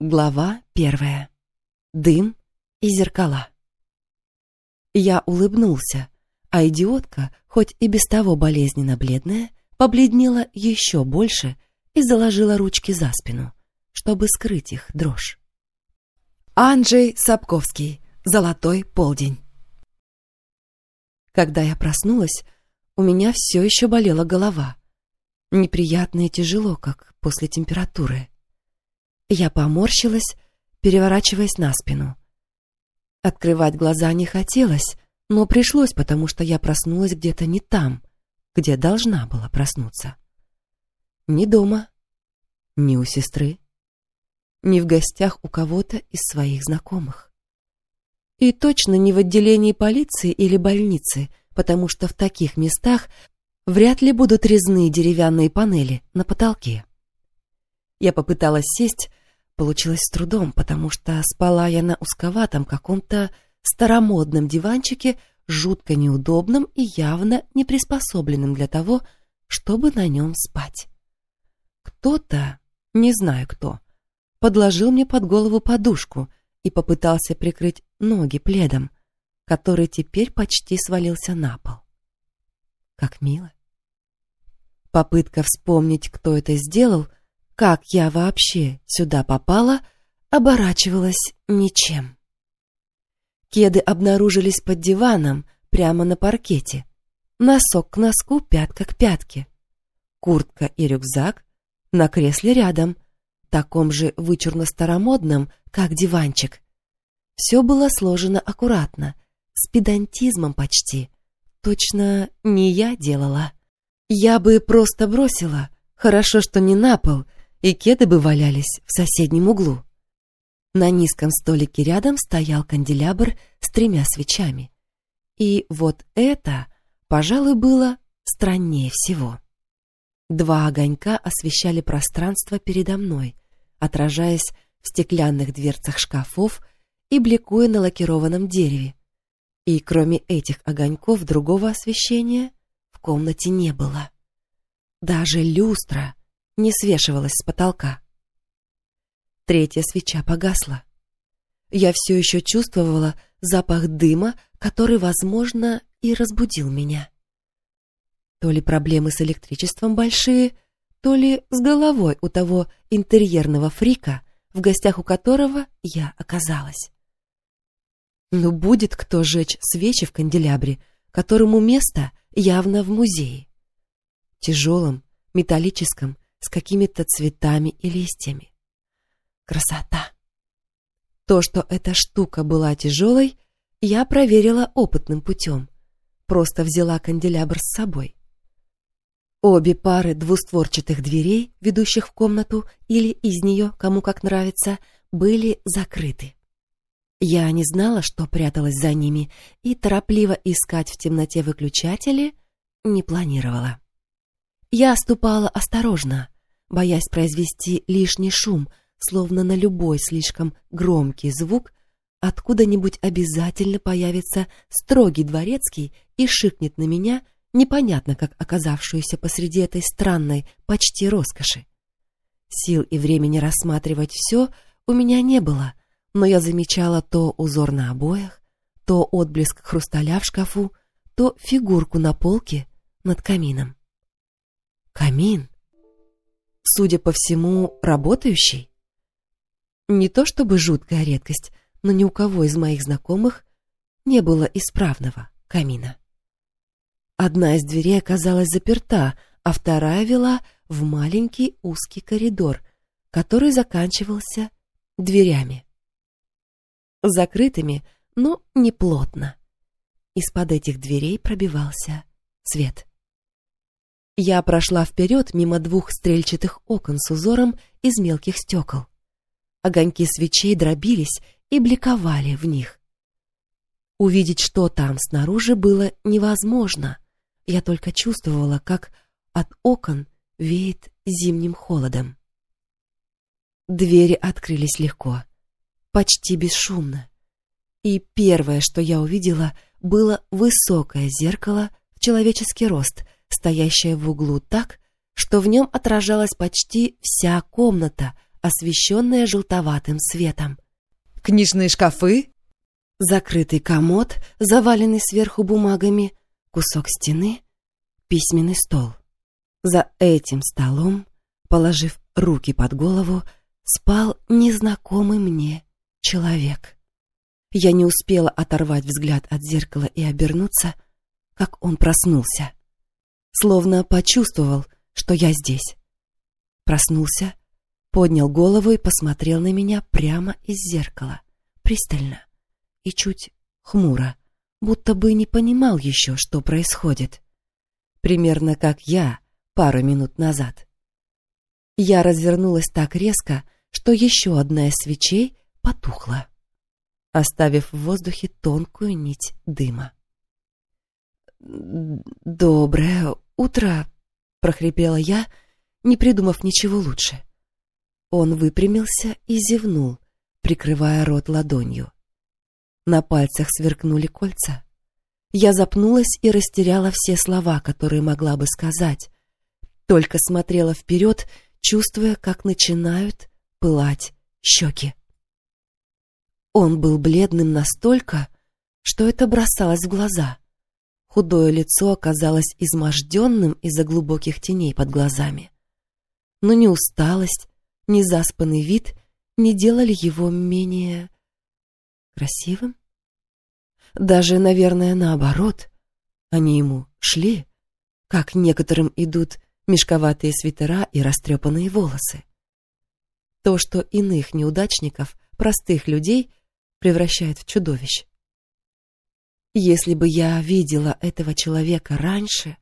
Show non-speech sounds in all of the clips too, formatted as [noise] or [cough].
Глава первая. Дым и зеркала. Я улыбнулся, а идиотка, хоть и без того болезненно бледная, побледнела еще больше и заложила ручки за спину, чтобы скрыть их дрожь. Анджей Сапковский. Золотой полдень. Когда я проснулась, у меня все еще болела голова. Неприятно и тяжело, как после температуры. Я поморщилась, переворачиваясь на спину. Открывать глаза не хотелось, но пришлось, потому что я проснулась где-то не там, где должна была проснуться. Ни дома, ни у сестры, ни в гостях у кого-то из своих знакомых. И точно не в отделении полиции или больницы, потому что в таких местах вряд ли будут резные деревянные панели на потолке. Я попыталась сесть, получилось с трудом, потому что спала я на узковатом каком-то старомодном диванчике, жутко неудобном и явно не приспособленном для того, чтобы на нем спать. Кто-то, не знаю кто, подложил мне под голову подушку и попытался прикрыть ноги пледом, который теперь почти свалился на пол. Как мило. Попытка вспомнить, кто это сделал, как я вообще сюда попала, оборачивалась ничем. Кеды обнаружились под диваном, прямо на паркете. Носок к носку, пятка к пятке. Куртка и рюкзак на кресле рядом, таком же вычурно-старомодном, как диванчик. Все было сложено аккуратно, с педантизмом почти. Точно не я делала. Я бы просто бросила, хорошо, что не на пол, и кеды бы валялись в соседнем углу. На низком столике рядом стоял канделябр с тремя свечами. И вот это, пожалуй, было страннее всего. Два огонька освещали пространство передо мной, отражаясь в стеклянных дверцах шкафов и бликуя на лакированном дереве. И кроме этих огоньков другого освещения в комнате не было. Даже люстра — не свешивалась с потолка. Третья свеча погасла. Я все еще чувствовала запах дыма, который, возможно, и разбудил меня. То ли проблемы с электричеством большие, то ли с головой у того интерьерного фрика, в гостях у которого я оказалась. Ну, будет кто жечь свечи в канделябре, которому место явно в музее. Тяжелом, металлическом, с какими-то цветами и листьями. Красота! То, что эта штука была тяжелой, я проверила опытным путем. Просто взяла канделябр с собой. Обе пары двустворчатых дверей, ведущих в комнату или из нее, кому как нравится, были закрыты. Я не знала, что пряталась за ними, и торопливо искать в темноте выключатели не планировала. Я ступала осторожно, боясь произвести лишний шум, словно на любой слишком громкий звук откуда-нибудь обязательно появится строгий дворецкий и шикнет на меня, непонятно как оказавшуюся посреди этой странной почти роскоши. Сил и времени рассматривать все у меня не было, но я замечала то узор на обоях, то отблеск хрусталя в шкафу, то фигурку на полке над камином. Камин! Судя по всему, работающий. Не то чтобы жуткая редкость, но ни у кого из моих знакомых не было исправного камина. Одна из дверей оказалась заперта, а вторая вела в маленький узкий коридор, который заканчивался дверями. Закрытыми, но не плотно. Из-под этих дверей пробивался свет. Я прошла вперед мимо двух стрельчатых окон с узором из мелких стекол. Огоньки свечей дробились и бликовали в них. Увидеть, что там снаружи, было невозможно. Я только чувствовала, как от окон веет зимним холодом. Двери открылись легко, почти бесшумно. И первое, что я увидела, было высокое зеркало в человеческий рост — стоящее в углу так, что в нем отражалась почти вся комната, освещенное желтоватым светом. Книжные шкафы? Закрытый комод, заваленный сверху бумагами, кусок стены, письменный стол. За этим столом, положив руки под голову, спал незнакомый мне человек. Я не успела оторвать взгляд от зеркала и обернуться, как он проснулся. Словно почувствовал, что я здесь. Проснулся, поднял голову и посмотрел на меня прямо из зеркала, пристально и чуть хмуро, будто бы не понимал еще, что происходит. Примерно как я пару минут назад. Я развернулась так резко, что еще одна из свечей потухла, оставив в воздухе тонкую нить дыма. «Доброе утро!» — прохрипела я, не придумав ничего лучше. Он выпрямился и зевнул, прикрывая рот ладонью. На пальцах сверкнули кольца. Я запнулась и растеряла все слова, которые могла бы сказать. Только смотрела вперед, чувствуя, как начинают пылать щеки. Он был бледным настолько, что это бросалось в глаза. Худое лицо оказалось изможденным из-за глубоких теней под глазами. Но ни усталость, ни заспанный вид не делали его менее... красивым? Даже, наверное, наоборот. Они ему шли, как некоторым идут мешковатые свитера и растрепанные волосы. То, что иных неудачников, простых людей, превращает в чудовищ. Если бы я видела этого человека раньше,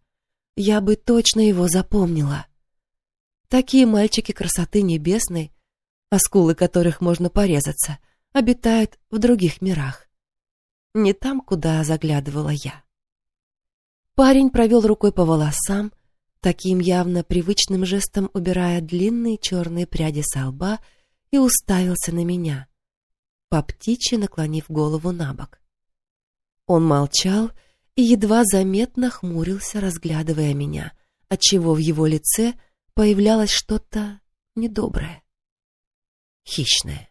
я бы точно его запомнила. Такие мальчики красоты небесной, о скулы которых можно порезаться, обитают в других мирах. Не там, куда заглядывала я. Парень провел рукой по волосам, таким явно привычным жестом убирая длинные черные пряди со лба и уставился на меня, по птичьи наклонив голову на бок. Он молчал и едва заметно хмурился, разглядывая меня, отчего в его лице появлялось что-то недоброе, хищное.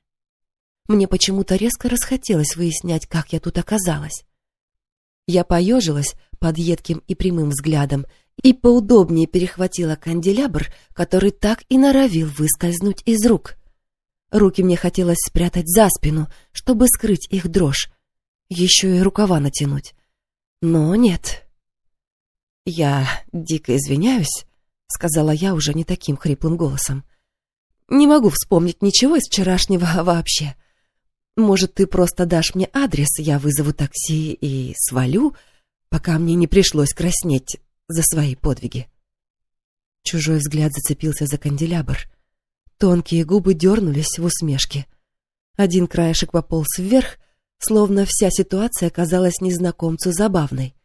Мне почему-то резко расхотелось выяснять, как я тут оказалась. Я поежилась под едким и прямым взглядом и поудобнее перехватила канделябр, который так и норовил выскользнуть из рук. Руки мне хотелось спрятать за спину, чтобы скрыть их дрожь, еще и рукава натянуть. Но нет. «Я дико извиняюсь», — сказала я уже не таким хриплым голосом. «Не могу вспомнить ничего из вчерашнего [laughs] вообще. Может, ты просто дашь мне адрес, я вызову такси и свалю, пока мне не пришлось краснеть за свои подвиги». Чужой взгляд зацепился за канделябр. Тонкие губы дернулись в усмешке. Один краешек пополз вверх, словно вся ситуация казалась незнакомцу забавной.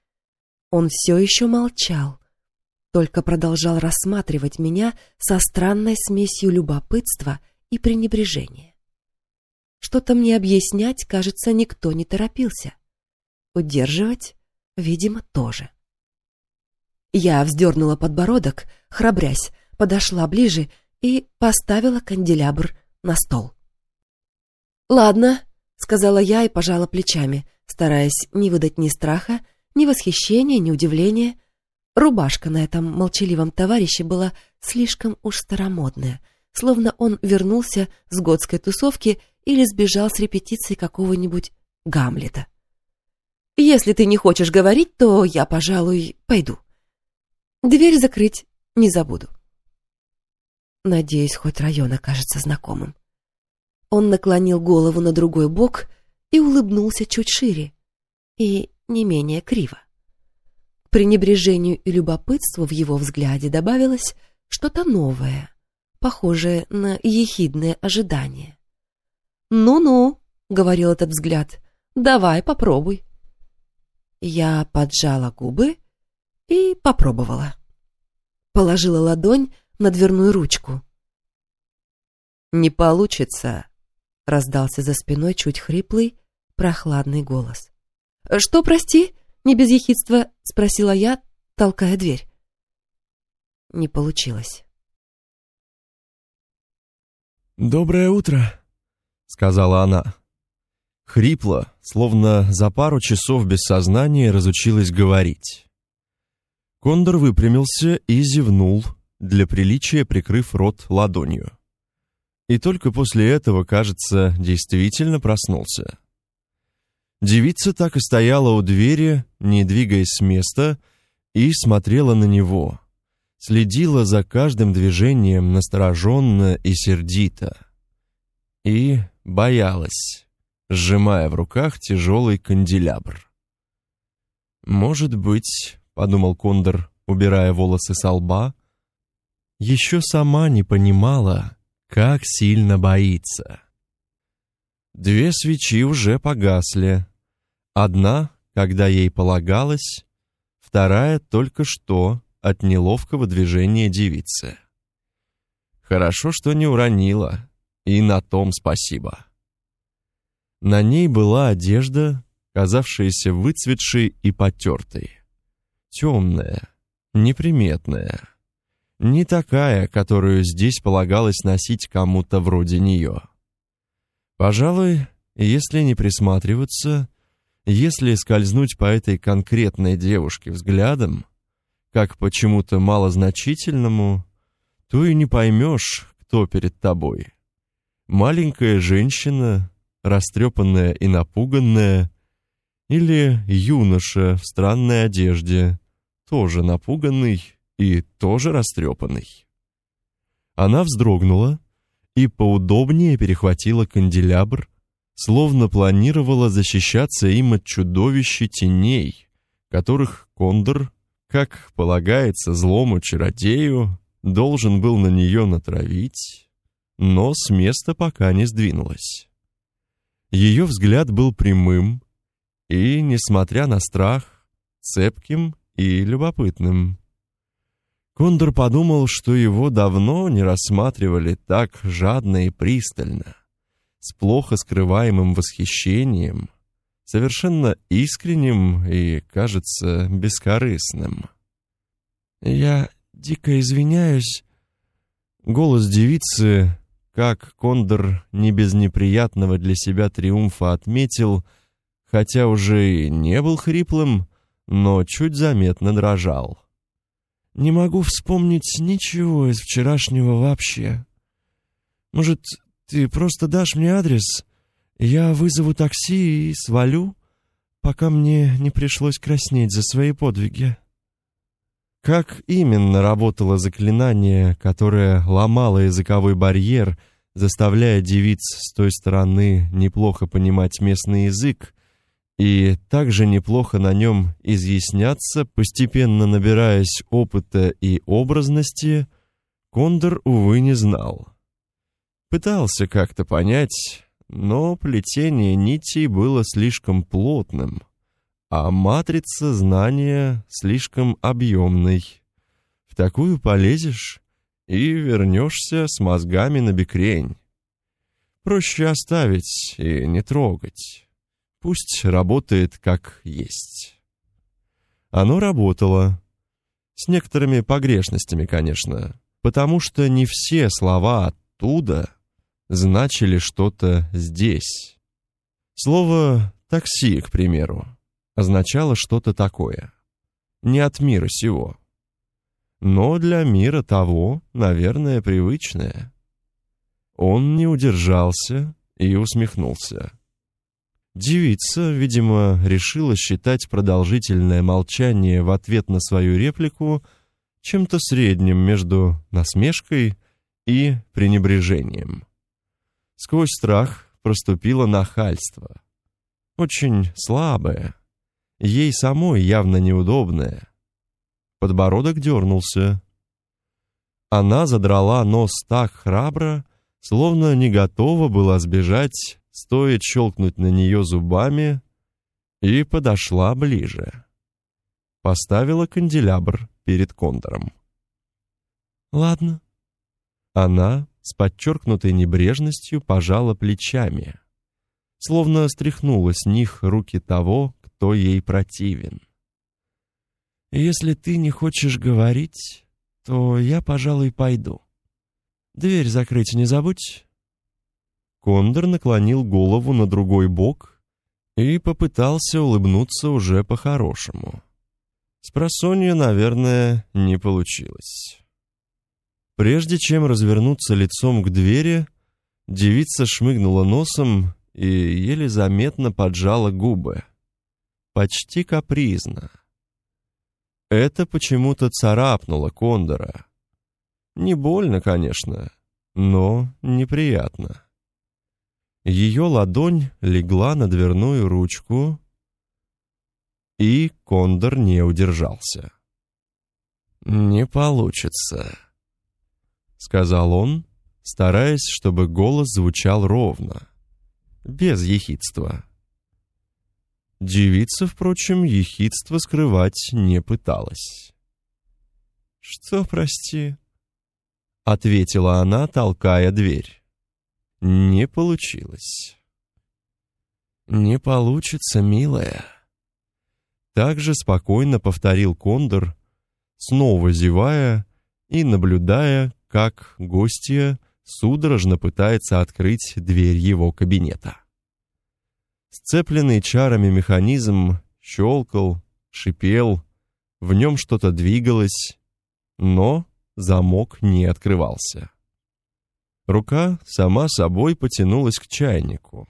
Он все еще молчал, только продолжал рассматривать меня со странной смесью любопытства и пренебрежения. Что-то мне объяснять, кажется, никто не торопился. Удерживать, видимо, тоже. Я вздернула подбородок, храбрясь, подошла ближе и поставила канделябр на стол. «Ладно», — сказала я и пожала плечами, стараясь не выдать ни страха, ни восхищения, ни удивления. Рубашка на этом молчаливом товарище была слишком уж старомодная, словно он вернулся с годской тусовки или сбежал с репетиции какого-нибудь Гамлета. «Если ты не хочешь говорить, то я, пожалуй, пойду. Дверь закрыть не забуду». Надеюсь, хоть район окажется знакомым. Он наклонил голову на другой бок и улыбнулся чуть шире и не менее криво. К пренебрежению и любопытству в его взгляде добавилось что-то новое, похожее на ехидное ожидание. «Ну-ну», — говорил этот взгляд, — «давай попробуй». Я поджала губы и попробовала. Положила ладонь на дверную ручку. «Не получится», — раздался за спиной чуть хриплый, прохладный голос. «Что, прости?» — не без ехидства спросила я, толкая дверь. Не получилось. «Доброе утро», — сказала она. Хрипло, словно за пару часов без сознания разучилась говорить. Кондор выпрямился и зевнул, для приличия прикрыв рот ладонью. И только после этого, кажется, действительно проснулся. Девица так и стояла у двери, не двигаясь с места, и смотрела на него, следила за каждым движением настороженно и сердито. И боялась, сжимая в руках тяжелый канделябр. «Может быть», — подумал Кондор, убирая волосы со лба, еще сама не понимала, как сильно боится. Две свечи уже погасли. Одна, когда ей полагалось, вторая только что от неловкого движения девицы. Хорошо, что не уронила, и на том спасибо. На ней была одежда, казавшаяся выцветшей и потертой. Темная, неприметная. Не такая, которую здесь полагалось носить кому-то вроде нее. Пожалуй, если не присматриваться, если скользнуть по этой конкретной девушке взглядом, как почему-то малозначительному, то и не поймешь, кто перед тобой. Маленькая женщина, растрепанная и напуганная, или юноша в странной одежде, тоже напуганный и тоже растрепанный. Она вздрогнула и поудобнее перехватила канделябр, словно планировала защищаться им от чудовища теней, которых Кондор, как полагается злому чародею, должен был на нее натравить, но с места пока не сдвинулась. Ее взгляд был прямым и, несмотря на страх, цепким и любопытным. Кондор подумал, что его давно не рассматривали так жадно и пристально, с плохо скрываемым восхищением, совершенно искренним и, кажется, бескорыстным. «Я дико извиняюсь». Голос девицы, как Кондор не без неприятного для себя триумфа отметил, хотя уже и не был хриплым, но чуть заметно дрожал. Не могу вспомнить ничего из вчерашнего вообще. Может, ты просто дашь мне адрес? Я вызову такси и свалю, пока мне не пришлось краснеть за свои подвиги. Как именно работало заклинание, которое ломало языковой барьер, заставляя девиц с той стороны неплохо понимать местный язык, и также неплохо на нем изъясняться, постепенно набираясь опыта и образности, Кондор, увы, не знал. Пытался как-то понять, но плетение нитей было слишком плотным, а матрица знания слишком объемной. В такую полезешь и вернешься с мозгами на бекрень. Проще оставить и не трогать. Пусть работает как есть. Оно работало. С некоторыми погрешностями, конечно, потому что не все слова оттуда значили что-то здесь. Слово «такси», к примеру, означало что-то такое. Не от мира сего. Но для мира того, наверное, привычное. Он не удержался и усмехнулся. Девица, видимо, решила считать продолжительное молчание в ответ на свою реплику чем-то средним между насмешкой и пренебрежением. Сквозь страх проступило нахальство. Очень слабое, ей самой явно неудобное. Подбородок дернулся. Она задрала нос так храбро, словно не готова была сбежать стоит щелкнуть на нее зубами, и подошла ближе. Поставила канделябр перед кондором. «Ладно». Она с подчеркнутой небрежностью пожала плечами, словно стряхнула с них руки того, кто ей противен. «Если ты не хочешь говорить, то я, пожалуй, пойду. Дверь закрыть не забудь, Кондор наклонил голову на другой бок и попытался улыбнуться уже по-хорошему. Спросонья, наверное, не получилось. Прежде чем развернуться лицом к двери, девица шмыгнула носом и еле заметно поджала губы. Почти капризно. Это почему-то царапнуло Кондора. Не больно, конечно, но неприятно. Ее ладонь легла на дверную ручку, и Кондор не удержался. «Не получится», — сказал он, стараясь, чтобы голос звучал ровно, без ехидства. Девица, впрочем, ехидство скрывать не пыталась. «Что, прости?» — ответила она, толкая дверь. Не получилось. «Не получится, милая». Так же спокойно повторил Кондор, снова зевая и наблюдая, как гостья судорожно пытается открыть дверь его кабинета. Сцепленный чарами механизм щелкал, шипел, в нем что-то двигалось, но замок не открывался. Рука сама собой потянулась к чайнику.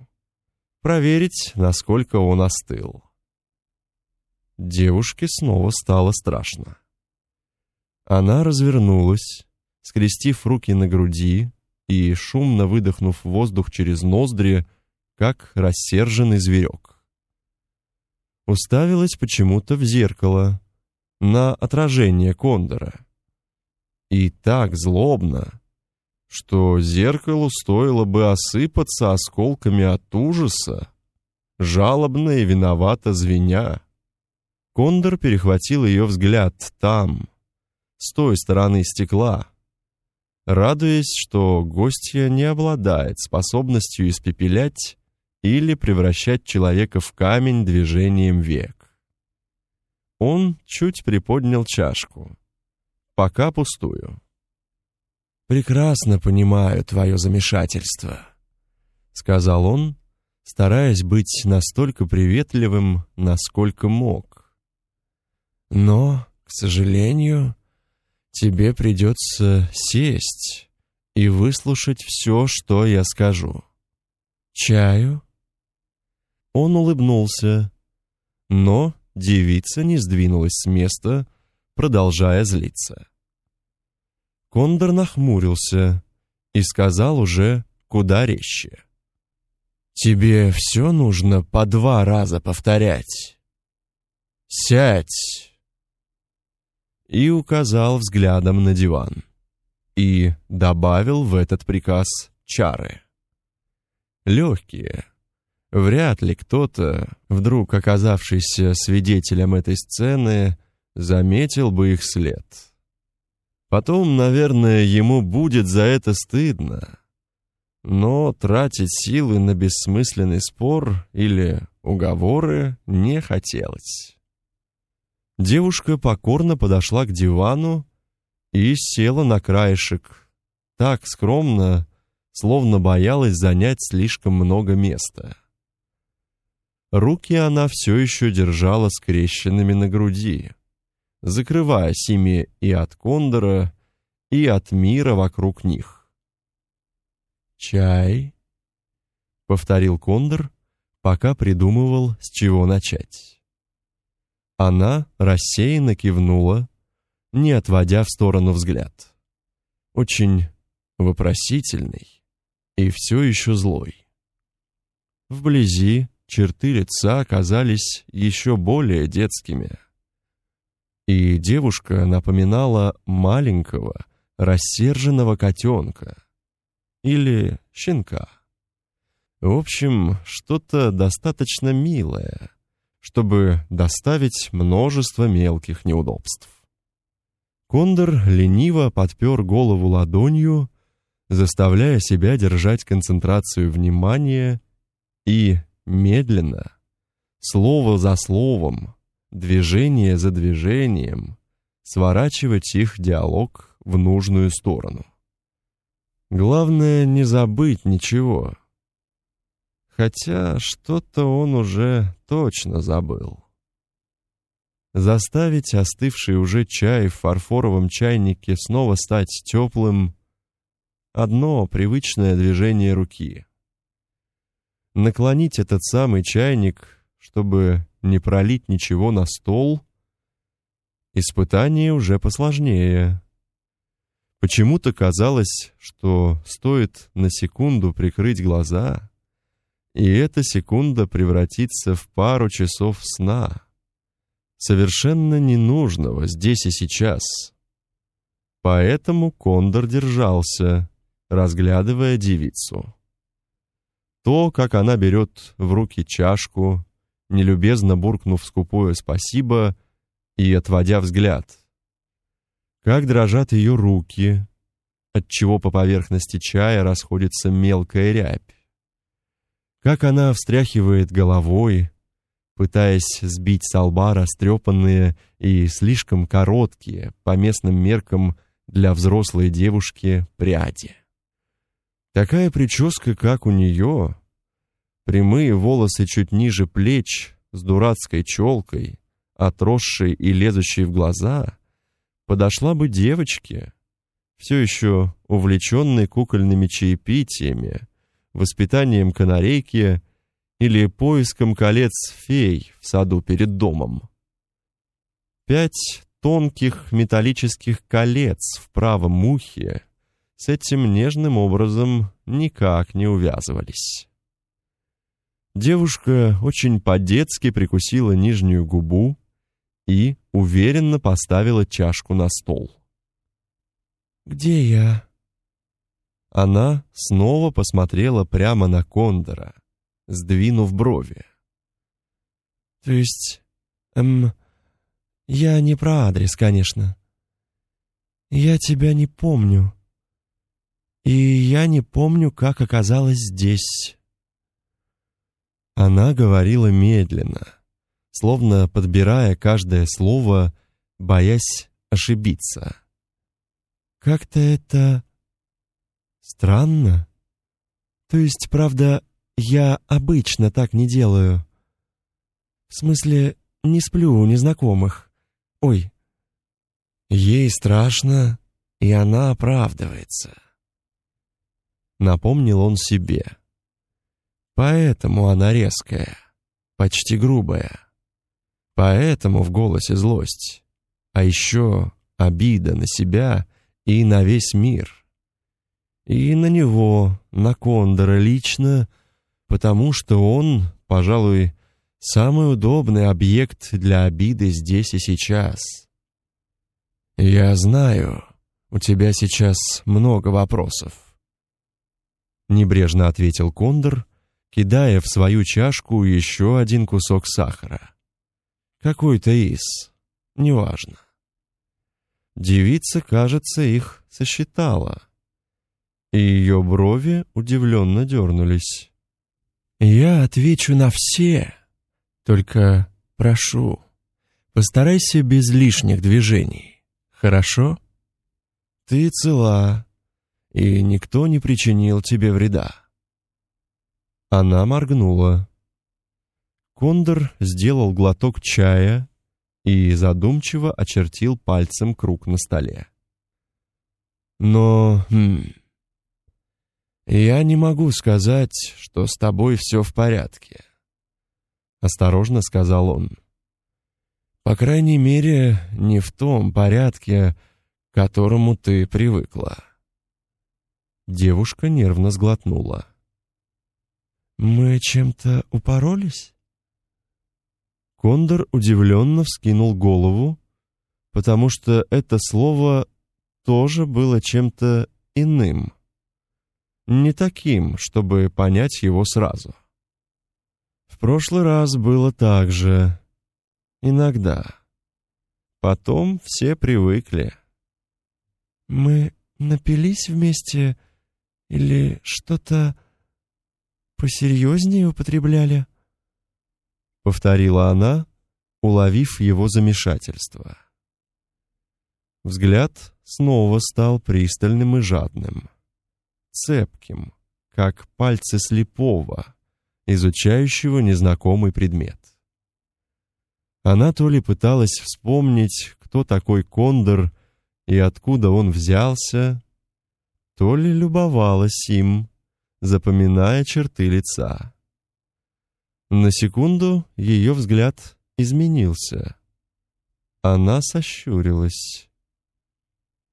Проверить, насколько он остыл. Девушке снова стало страшно. Она развернулась, скрестив руки на груди и, шумно выдохнув воздух через ноздри, как рассерженный зверек. Уставилась почему-то в зеркало, на отражение кондора. И так злобно, что зеркалу стоило бы осыпаться осколками от ужаса, жалобно и виновато звеня. Кондор перехватил ее взгляд там, с той стороны стекла, радуясь, что гостья не обладает способностью испепелять или превращать человека в камень движением век. Он чуть приподнял чашку, пока пустую. «Прекрасно понимаю твое замешательство», — сказал он, стараясь быть настолько приветливым, насколько мог. «Но, к сожалению, тебе придется сесть и выслушать все, что я скажу. Чаю?» Он улыбнулся, но девица не сдвинулась с места, продолжая злиться. Кондор нахмурился и сказал уже куда резче. «Тебе все нужно по два раза повторять. Сядь!» И указал взглядом на диван. И добавил в этот приказ чары. Легкие, Вряд ли кто-то, вдруг оказавшийся свидетелем этой сцены, заметил бы их след. Потом, наверное, ему будет за это стыдно. Но тратить силы на бессмысленный спор или уговоры не хотелось. Девушка покорно подошла к дивану и села на краешек, так скромно, словно боялась занять слишком много места. Руки она все еще держала скрещенными на груди, закрывая ими и от кондора, и от мира вокруг них. «Чай?» — повторил кондор, пока придумывал, с чего начать. Она рассеянно кивнула, не отводя в сторону взгляд. Очень вопросительный и все еще злой. Вблизи черты лица оказались еще более детскими. И девушка напоминала маленького, рассерженного котенка или щенка. В общем, что-то достаточно милое, чтобы доставить множество мелких неудобств. Кондор лениво подпер голову ладонью, заставляя себя держать концентрацию внимания и медленно, слово за словом, движение за движением, сворачивать их диалог в нужную сторону. Главное не забыть ничего, хотя что-то он уже точно забыл. Заставить остывший уже чай в фарфоровом чайнике снова стать теплым — одно привычное движение руки. Наклонить этот самый чайник, чтобы не пролить ничего на стол — испытание уже посложнее. Почему-то казалось, что стоит на секунду прикрыть глаза, и эта секунда превратится в пару часов сна совершенно ненужного здесь и сейчас. Поэтому Кондор держался, разглядывая девицу. То, как она берет в руки чашку, нелюбезно буркнув скупое «спасибо» и отводя взгляд. Как дрожат ее руки, отчего по поверхности чая расходится мелкая рябь. Как она встряхивает головой, пытаясь сбить с лба растрепанные и слишком короткие по местным меркам для взрослой девушки пряди. Такая прическа, как у нее, прямые волосы чуть ниже плеч, с дурацкой челкой, отросшей и лезущей в глаза, подошла бы девочке, все еще увлеченной кукольными чаепитиями, воспитанием канарейки или поиском колец фей в саду перед домом. Пять тонких металлических колец в правом ухе с этим нежным образом никак не увязывались. Девушка очень по-детски прикусила нижнюю губу и уверенно поставила чашку на стол. «Где я?» Она снова посмотрела прямо на Кондора, сдвинув брови. «То есть, эм, я не про адрес, конечно. Я тебя не помню. И я не помню, как оказалась здесь». Она говорила медленно, словно подбирая каждое слово, боясь ошибиться. «Как-то это... странно. То есть, правда, я обычно так не делаю. В смысле, не сплю у незнакомых. Ой. Ей страшно, и она оправдывается. Напомнил он себе. Поэтому она резкая, почти грубая. Поэтому в голосе злость. А еще обида на себя и на весь мир. И на него, на Кондора лично, потому что он, пожалуй, самый удобный объект для обиды здесь и сейчас. Я знаю, у тебя сейчас много вопросов. Небрежно ответил Кондор, кидая в свою чашку еще один кусок сахара. Какой-то из, неважно. Девица, кажется, их сосчитала, и ее брови удивленно дернулись. Я отвечу на все. Только прошу, постарайся без лишних движений. Хорошо? Ты цела, и никто не причинил тебе вреда. Она моргнула. Кондор сделал глоток чая и задумчиво очертил пальцем круг на столе. Но, хм, «Я не могу сказать, что с тобой все в порядке», — осторожно сказал он. «По крайней мере, не в том порядке, к которому ты привыкла». Девушка нервно сглотнула. «Мы чем-то упоролись?» Кондор удивленно вскинул голову, потому что это слово тоже было чем-то иным не таким, чтобы понять его сразу. В прошлый раз было так же. Иногда. Потом все привыкли. Мы напились вместе или что-то посерьезнее употребляли? Повторила она, уловив его замешательство. Взгляд снова стал пристальным и жадным цепким, как пальцы слепого, изучающего незнакомый предмет. Она то ли пыталась вспомнить, кто такой Кондор и откуда он взялся, то ли любовалась им, запоминая черты лица. На секунду ее взгляд изменился. Она сощурилась.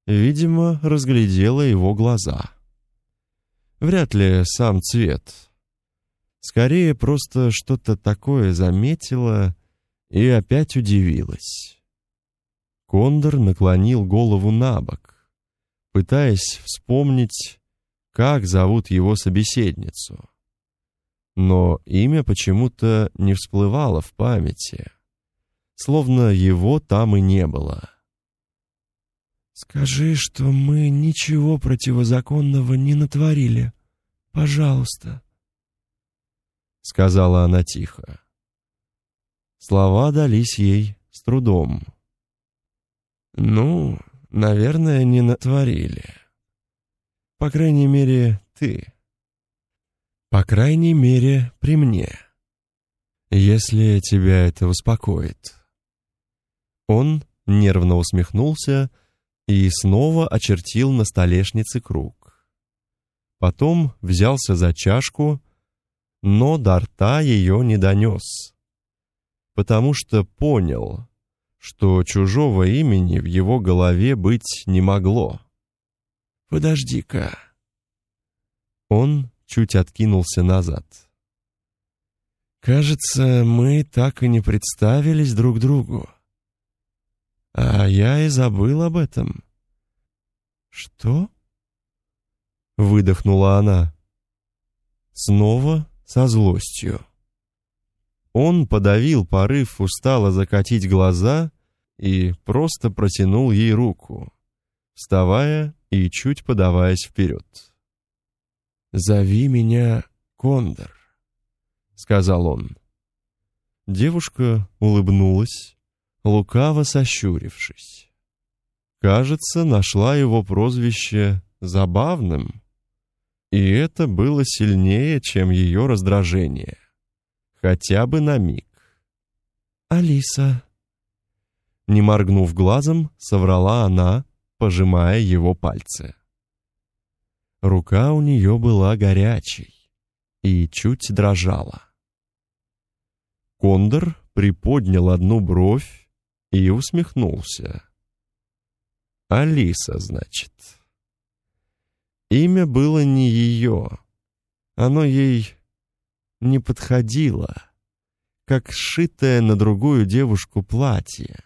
Видимо, разглядела его глаза. Вряд ли сам цвет. Скорее, просто что-то такое заметила и опять удивилась. Кондор наклонил голову на бок, пытаясь вспомнить, как зовут его собеседницу. Но имя почему-то не всплывало в памяти, словно его там и не было. «Скажи, что мы ничего противозаконного не натворили. Пожалуйста», — сказала она тихо. Слова дались ей с трудом. «Ну, наверное, не натворили. По крайней мере, ты. По крайней мере, при мне. Если тебя это успокоит». Он нервно усмехнулся, — и снова очертил на столешнице круг. Потом взялся за чашку, но до рта ее не донес, потому что понял, что чужого имени в его голове быть не могло. «Подожди-ка». Он чуть откинулся назад. «Кажется, мы так и не представились друг другу. А я и забыл об этом. Что? Выдохнула она. Снова со злостью. Он подавил порыв устало закатить глаза и просто протянул ей руку, вставая и чуть подаваясь вперед. «Зови меня Кондор», — сказал он. Девушка улыбнулась, лукаво сощурившись. Кажется, нашла его прозвище забавным. И это было сильнее, чем ее раздражение. Хотя бы на миг. «Алиса». Не моргнув глазом, соврала она, пожимая его пальцы. Рука у нее была горячей и чуть дрожала. Кондор приподнял одну бровь, и усмехнулся. Алиса, значит. Имя было не ее. Оно ей не подходило, как сшитое на другую девушку платье.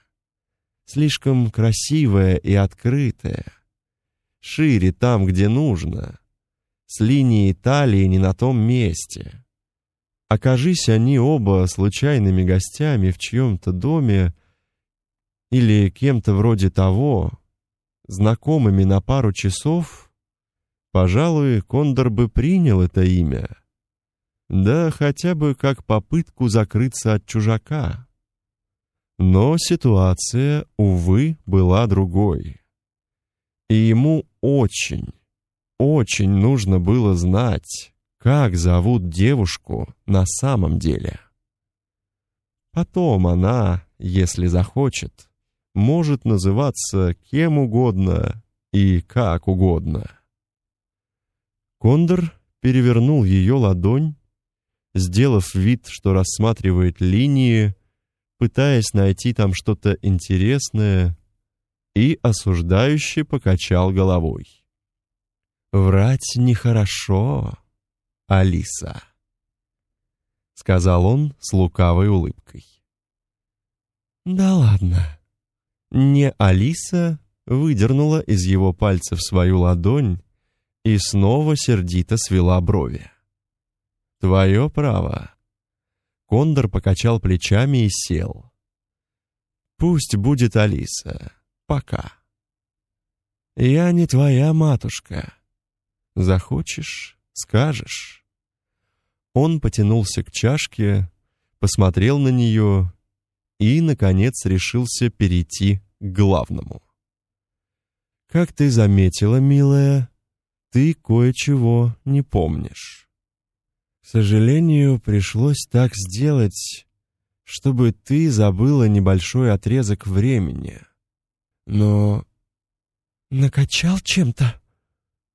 Слишком красивое и открытое. Шире там, где нужно. С линией талии не на том месте. Окажись они оба случайными гостями в чьем-то доме, или кем-то вроде того, знакомыми на пару часов, пожалуй, Кондор бы принял это имя. Да хотя бы как попытку закрыться от чужака. Но ситуация, увы, была другой. И ему очень, очень нужно было знать, как зовут девушку на самом деле. Потом она, если захочет, может называться кем угодно и как угодно. Кондор перевернул ее ладонь, сделав вид, что рассматривает линии, пытаясь найти там что-то интересное, и осуждающе покачал головой. «Врать нехорошо, Алиса», — сказал он с лукавой улыбкой. «Да ладно», не Алиса выдернула из его пальцев свою ладонь и снова сердито свела брови. «Твое право». Кондор покачал плечами и сел. «Пусть будет Алиса. Пока». «Я не твоя матушка. Захочешь — скажешь». Он потянулся к чашке, посмотрел на нее и, наконец, решился перейти к главному. «Как ты заметила, милая, ты кое-чего не помнишь». Сожалению, пришлось так сделать, чтобы ты забыла небольшой отрезок времени. Но... Накачал чем-то?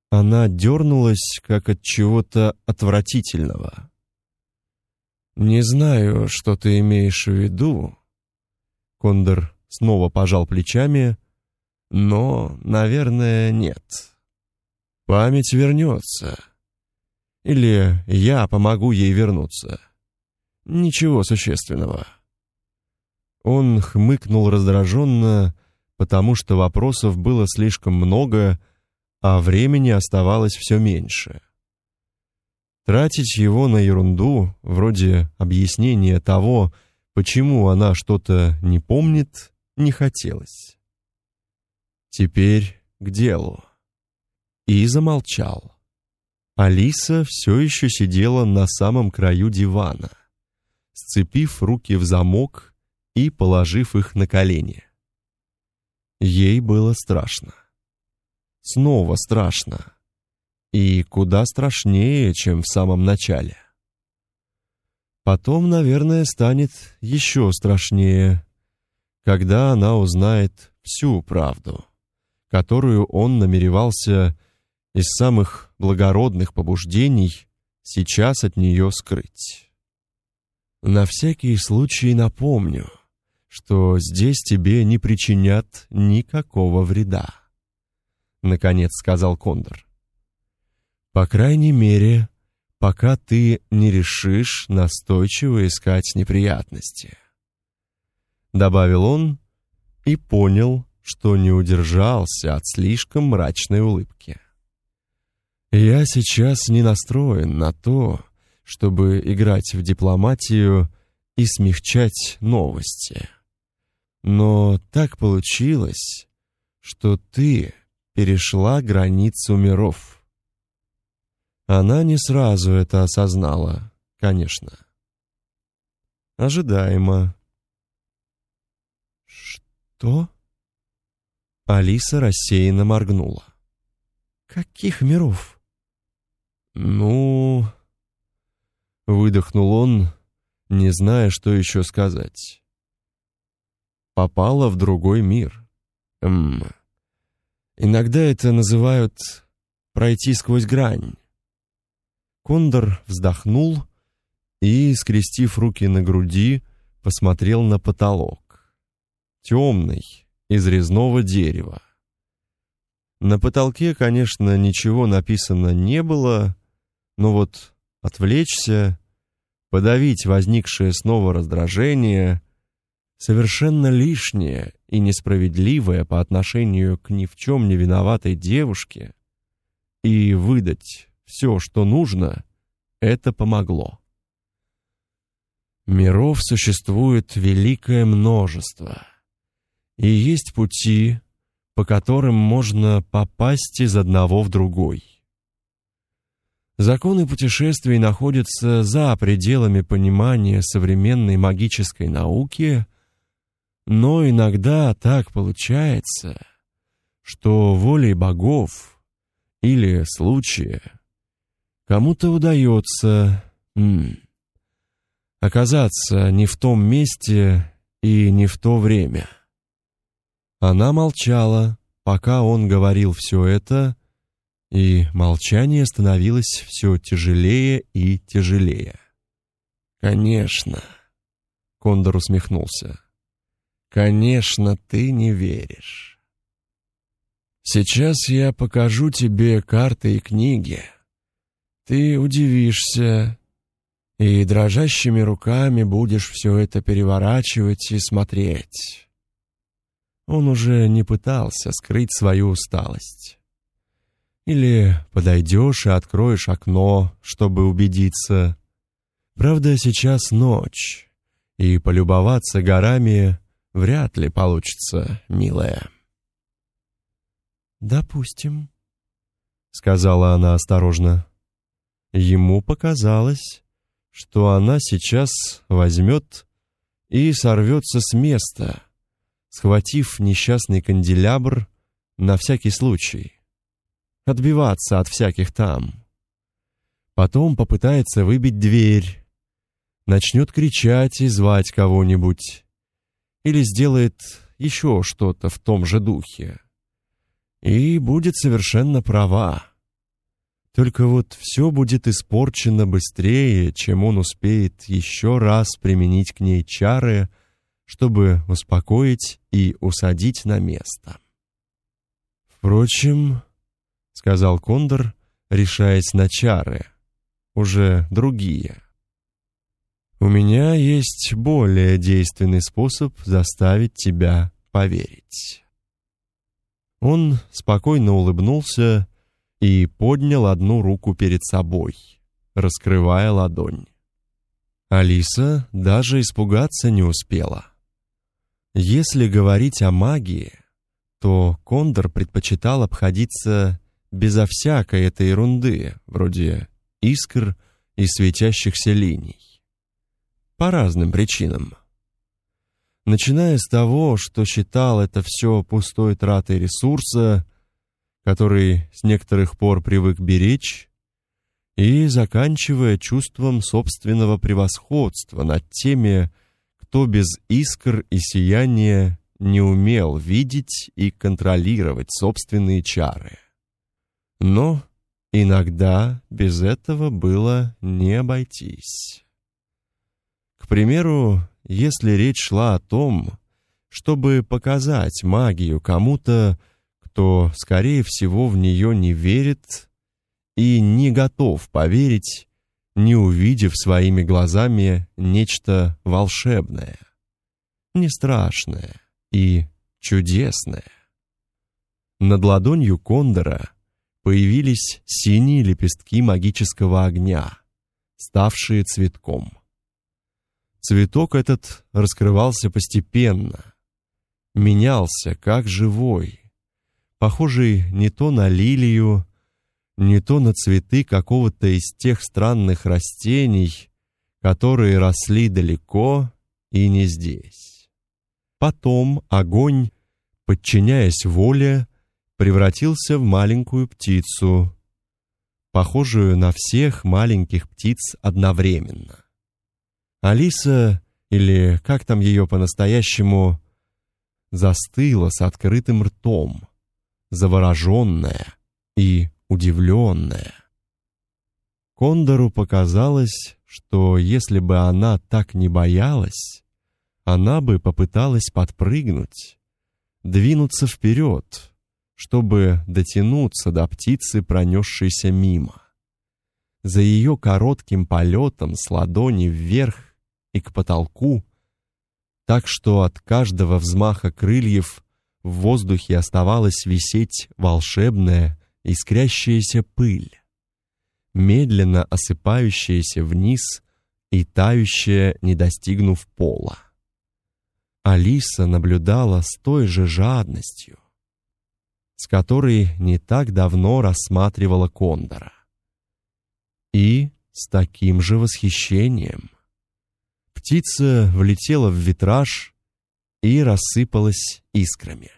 Она дернулась, как от чего-то отвратительного. «Не знаю, что ты имеешь в виду». Кондор снова пожал плечами, но, наверное, нет. Память вернется. Или я помогу ей вернуться. Ничего существенного. Он хмыкнул раздраженно, потому что вопросов было слишком много, а времени оставалось все меньше. Тратить его на ерунду, вроде объяснения того, почему она что-то не помнит, не хотелось. Теперь к делу. И замолчал. Алиса все еще сидела на самом краю дивана, сцепив руки в замок и положив их на колени. Ей было страшно. Снова страшно. И куда страшнее, чем в самом начале. Потом, наверное, станет еще страшнее, когда она узнает всю правду, которую он намеревался из самых благородных побуждений сейчас от нее скрыть. На всякий случай напомню, что здесь тебе не причинят никакого вреда, наконец сказал Кондор. По крайней мере, пока ты не решишь настойчиво искать неприятности. Добавил он и понял, что не удержался от слишком мрачной улыбки. Я сейчас не настроен на то, чтобы играть в дипломатию и смягчать новости. Но так получилось, что ты перешла границу миров. Она не сразу это осознала, конечно. Ожидаемо. Что? Алиса рассеянно моргнула. Каких миров? Ну, выдохнул он, не зная, что еще сказать. Попала в другой мир. Эм. Иногда это называют пройти сквозь грань. Кондор вздохнул и, скрестив руки на груди, посмотрел на потолок. Темный, из резного дерева. На потолке, конечно, ничего написано не было, но вот отвлечься, подавить возникшее снова раздражение совершенно лишнее и несправедливое по отношению к ни в чем не виноватой девушке и выдать все, что нужно, это помогло. Миров существует великое множество, и есть пути, по которым можно попасть из одного в другой. Законы путешествий находятся за пределами понимания современной магической науки, но иногда так получается, что волей богов или случая Кому-то удается м, оказаться не в том месте и не в то время. Она молчала, пока он говорил все это, и молчание становилось все тяжелее и тяжелее. «Конечно», — Кондор усмехнулся, — «конечно, ты не веришь. Сейчас я покажу тебе карты и книги, ты удивишься и дрожащими руками будешь все это переворачивать и смотреть. Он уже не пытался скрыть свою усталость. Или подойдешь и откроешь окно, чтобы убедиться. Правда, сейчас ночь, и полюбоваться горами вряд ли получится, милая. «Допустим», — сказала она осторожно. Ему показалось, что она сейчас возьмет и сорвется с места, схватив несчастный канделябр на всякий случай. Отбиваться от всяких там. Потом попытается выбить дверь, начнет кричать и звать кого-нибудь, или сделает еще что-то в том же духе. И будет совершенно права. Только вот все будет испорчено быстрее, чем он успеет еще раз применить к ней чары, чтобы успокоить и усадить на место. «Впрочем», — сказал Кондор, решаясь на чары, уже другие. «У меня есть более действенный способ заставить тебя поверить». Он спокойно улыбнулся и поднял одну руку перед собой, раскрывая ладонь. Алиса даже испугаться не успела. Если говорить о магии, то Кондор предпочитал обходиться безо всякой этой ерунды, вроде искр и светящихся линий. По разным причинам. Начиная с того, что считал это все пустой тратой ресурса, который с некоторых пор привык беречь, и заканчивая чувством собственного превосходства над теми, кто без искр и сияния не умел видеть и контролировать собственные чары. Но иногда без этого было не обойтись. К примеру, если речь шла о том, чтобы показать магию кому-то, кто, скорее всего, в нее не верит и не готов поверить, не увидев своими глазами нечто волшебное, не страшное, и чудесное. Над ладонью кондора появились синие лепестки магического огня, ставшие цветком. Цветок этот раскрывался постепенно, менялся как живой, похожий не то на лилию, не то на цветы какого-то из тех странных растений, которые росли далеко и не здесь. Потом огонь, подчиняясь воле, превратился в маленькую птицу, похожую на всех маленьких птиц одновременно. Алиса, или как там ее по-настоящему, застыла с открытым ртом, завороженная и удивленная. Кондору показалось, что если бы она так не боялась, она бы попыталась подпрыгнуть, двинуться вперед, чтобы дотянуться до птицы, пронесшейся мимо. За ее коротким полетом с ладони вверх и к потолку, так что от каждого взмаха крыльев в воздухе оставалась висеть волшебная искрящаяся пыль, медленно осыпающаяся вниз и тающая, не достигнув пола. Алиса наблюдала с той же жадностью, с которой не так давно рассматривала Кондора. И с таким же восхищением. Птица влетела в витраж и рассыпалась искрами.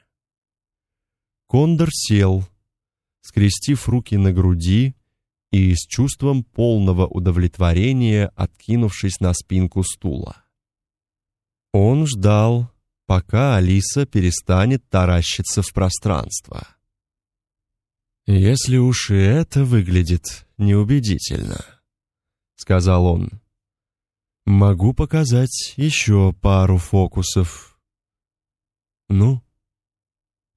Кондор сел, скрестив руки на груди и с чувством полного удовлетворения откинувшись на спинку стула. Он ждал, пока Алиса перестанет таращиться в пространство. «Если уж и это выглядит неубедительно», — сказал он, — «могу показать еще пару фокусов». «Ну,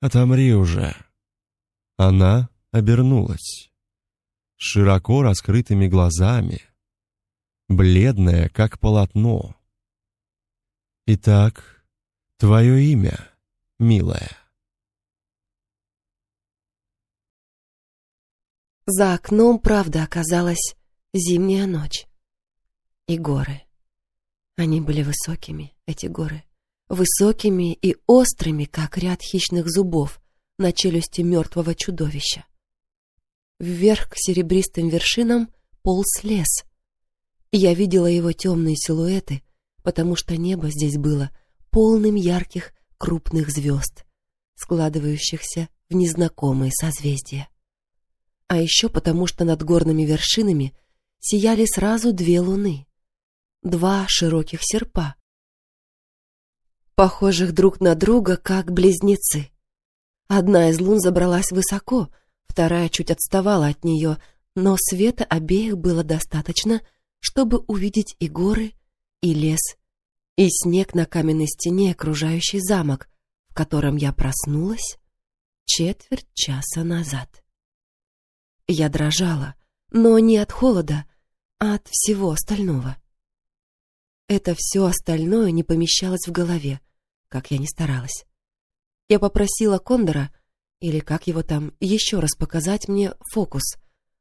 отомри уже». Она обернулась, широко раскрытыми глазами, бледная, как полотно. Итак, твое имя, милая. За окном, правда, оказалась зимняя ночь. И горы. Они были высокими, эти горы. Высокими и острыми, как ряд хищных зубов на челюсти мертвого чудовища. Вверх к серебристым вершинам полз лес. Я видела его темные силуэты, потому что небо здесь было полным ярких крупных звезд, складывающихся в незнакомые созвездия. А еще потому, что над горными вершинами сияли сразу две луны. Два широких серпа, похожих друг на друга, как близнецы. Одна из лун забралась высоко, вторая чуть отставала от нее, но света обеих было достаточно, чтобы увидеть и горы, и лес, и снег на каменной стене, окружающий замок, в котором я проснулась четверть часа назад. Я дрожала, но не от холода, а от всего остального. Это все остальное не помещалось в голове, как я ни старалась. Я попросила Кондора, или как его там, еще раз показать мне фокус.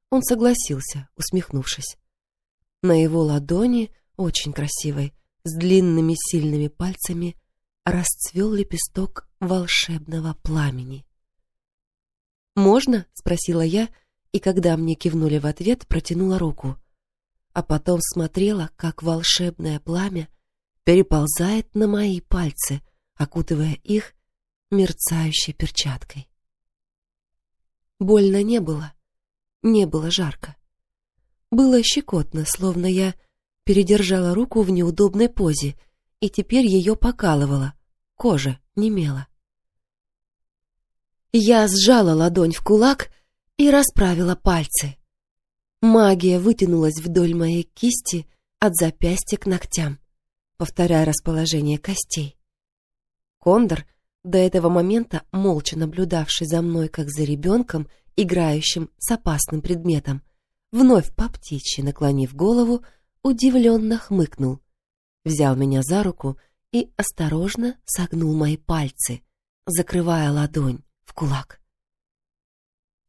Он согласился, усмехнувшись. На его ладони, очень красивой, с длинными сильными пальцами, расцвел лепесток волшебного пламени. «Можно?» — спросила я, и когда мне кивнули в ответ, протянула руку. А потом смотрела, как волшебное пламя переползает на мои пальцы, окутывая их мерцающей перчаткой. Больно не было, не было жарко. Было щекотно, словно я передержала руку в неудобной позе, и теперь ее покалывала, кожа немела. Я сжала ладонь в кулак и расправила пальцы. Магия вытянулась вдоль моей кисти от запястья к ногтям, повторяя расположение костей. Кондор, до этого момента молча наблюдавший за мной, как за ребенком, играющим с опасным предметом, вновь по птичьи наклонив голову, удивленно хмыкнул, взял меня за руку и осторожно согнул мои пальцы, закрывая ладонь в кулак.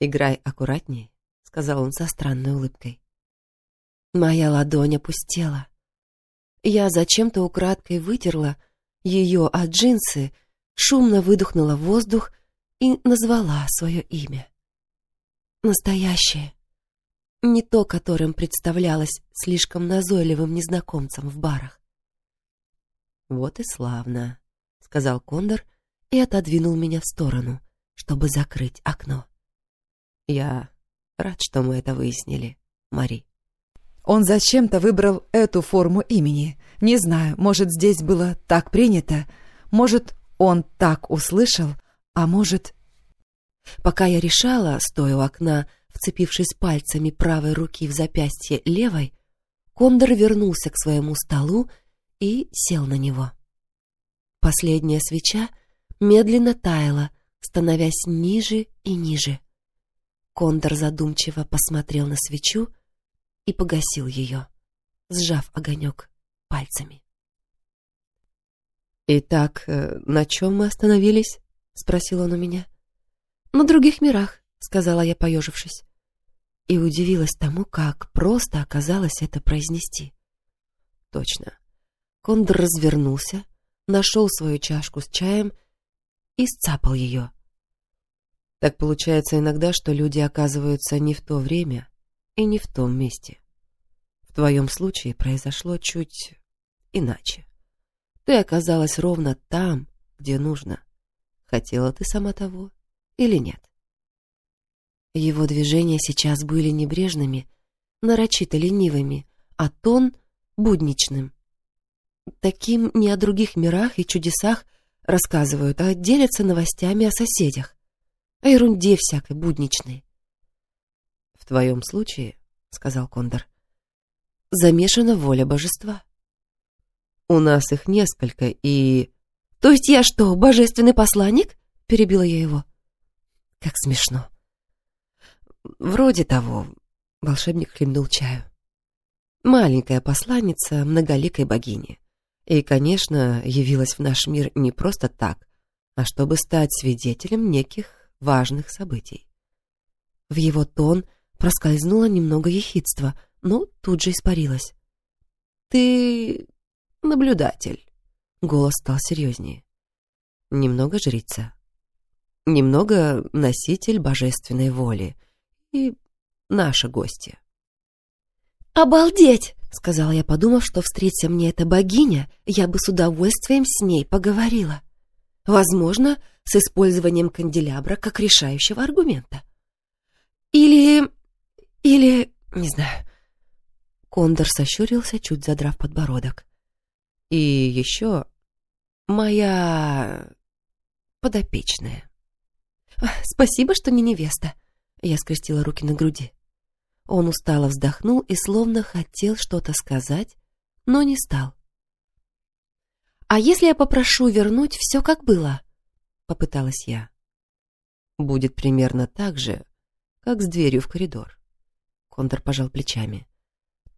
«Играй аккуратнее», — сказал он со странной улыбкой. Моя ладонь опустела. Я зачем-то украдкой вытерла ее от джинсы, шумно выдохнула воздух и назвала свое имя. Настоящее. Не то, которым представлялось слишком назойливым незнакомцам в барах. «Вот и славно», — сказал Кондор и отодвинул меня в сторону, чтобы закрыть окно. Я рад, что мы это выяснили, Мари. Он зачем-то выбрал эту форму имени. Не знаю, может, здесь было так принято, может, он так услышал, а может... Пока я решала, стоя у окна, вцепившись пальцами правой руки в запястье левой, Кондор вернулся к своему столу и сел на него. Последняя свеча медленно таяла, становясь ниже и ниже. Кондор задумчиво посмотрел на свечу и погасил ее, сжав огонек пальцами. «Итак, э, на чем мы остановились?» — спросил он у меня. «На других мирах», — сказала я, поежившись. И удивилась тому, как просто оказалось это произнести. «Точно». Кондор развернулся, нашел свою чашку с чаем и сцапал ее. Так получается иногда, что люди оказываются не в то время и не в том месте. В твоем случае произошло чуть иначе. Ты оказалась ровно там, где нужно. Хотела ты сама того или нет? Его движения сейчас были небрежными, нарочито ленивыми, а тон — будничным. Таким не о других мирах и чудесах рассказывают, а делятся новостями о соседях, о ерунде всякой будничной. — В твоем случае, — сказал Кондор, — замешана воля божества. У нас их несколько, и... — То есть я что, божественный посланник? — перебила я его. — Как смешно. — Вроде того, — волшебник хлебнул чаю. Маленькая посланница многоликой богини. И, конечно, явилась в наш мир не просто так, а чтобы стать свидетелем неких важных событий. В его тон проскользнуло немного ехидства, но тут же испарилось. «Ты наблюдатель», — голос стал серьезнее. «Немного жрица, немного носитель божественной воли и наша гостья». «Обалдеть!» — сказала я, подумав, что, встретя мне эта богиня, я бы с удовольствием с ней поговорила. Возможно, с использованием канделябра как решающего аргумента. Или... или... не знаю. Кондор сощурился, чуть задрав подбородок. И еще моя подопечная. «Спасибо, что не невеста», — я скрестила руки на груди. Он устало вздохнул и словно хотел что-то сказать, но не стал. «А если я попрошу вернуть все, как было?» — попыталась я. «Будет примерно так же, как с дверью в коридор». Кондор пожал плечами.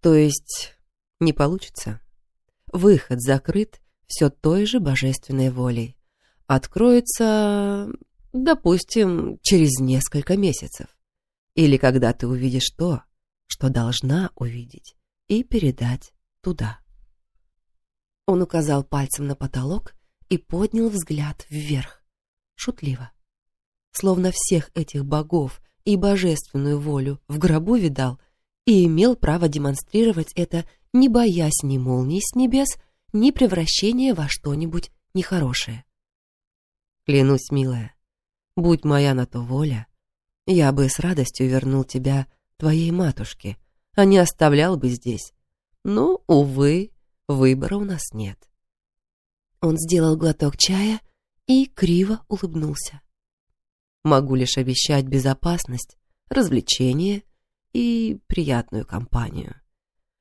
«То есть не получится. Выход закрыт все той же божественной волей. Откроется, допустим, через несколько месяцев. Или когда ты увидишь то, что должна увидеть, и передать туда». Он указал пальцем на потолок и поднял взгляд вверх, шутливо. Словно всех этих богов и божественную волю в гробу видал и имел право демонстрировать это, не боясь ни молний с небес, ни превращения во что-нибудь нехорошее. Клянусь, милая, будь моя на то воля, я бы с радостью вернул тебя твоей матушке, а не оставлял бы здесь. Но, увы, Выбора у нас нет. Он сделал глоток чая и криво улыбнулся. Могу лишь обещать безопасность, развлечение и приятную компанию.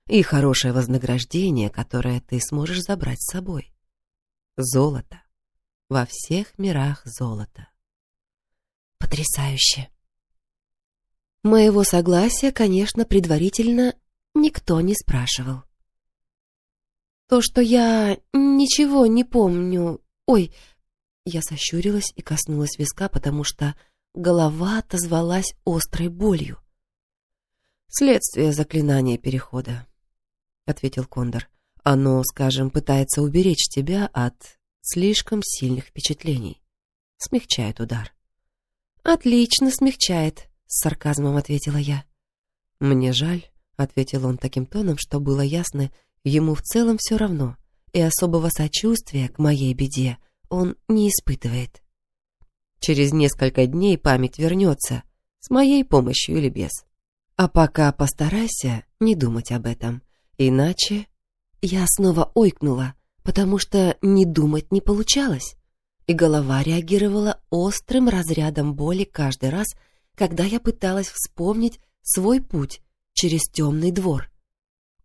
И хорошее вознаграждение, которое ты сможешь забрать с собой. Золото. Во всех мирах золото. Потрясающе. Моего согласия, конечно, предварительно никто не спрашивал. То, что я ничего не помню... Ой, я сощурилась и коснулась виска, потому что голова отозвалась острой болью. «Следствие заклинания перехода», — ответил Кондор. «Оно, скажем, пытается уберечь тебя от слишком сильных впечатлений. Смягчает удар». «Отлично смягчает», — с сарказмом ответила я. «Мне жаль», — ответил он таким тоном, что было ясно, — Ему в целом все равно, и особого сочувствия к моей беде он не испытывает. Через несколько дней память вернется, с моей помощью или без. А пока постарайся не думать об этом, иначе... Я снова ойкнула, потому что не думать не получалось, и голова реагировала острым разрядом боли каждый раз, когда я пыталась вспомнить свой путь через темный двор.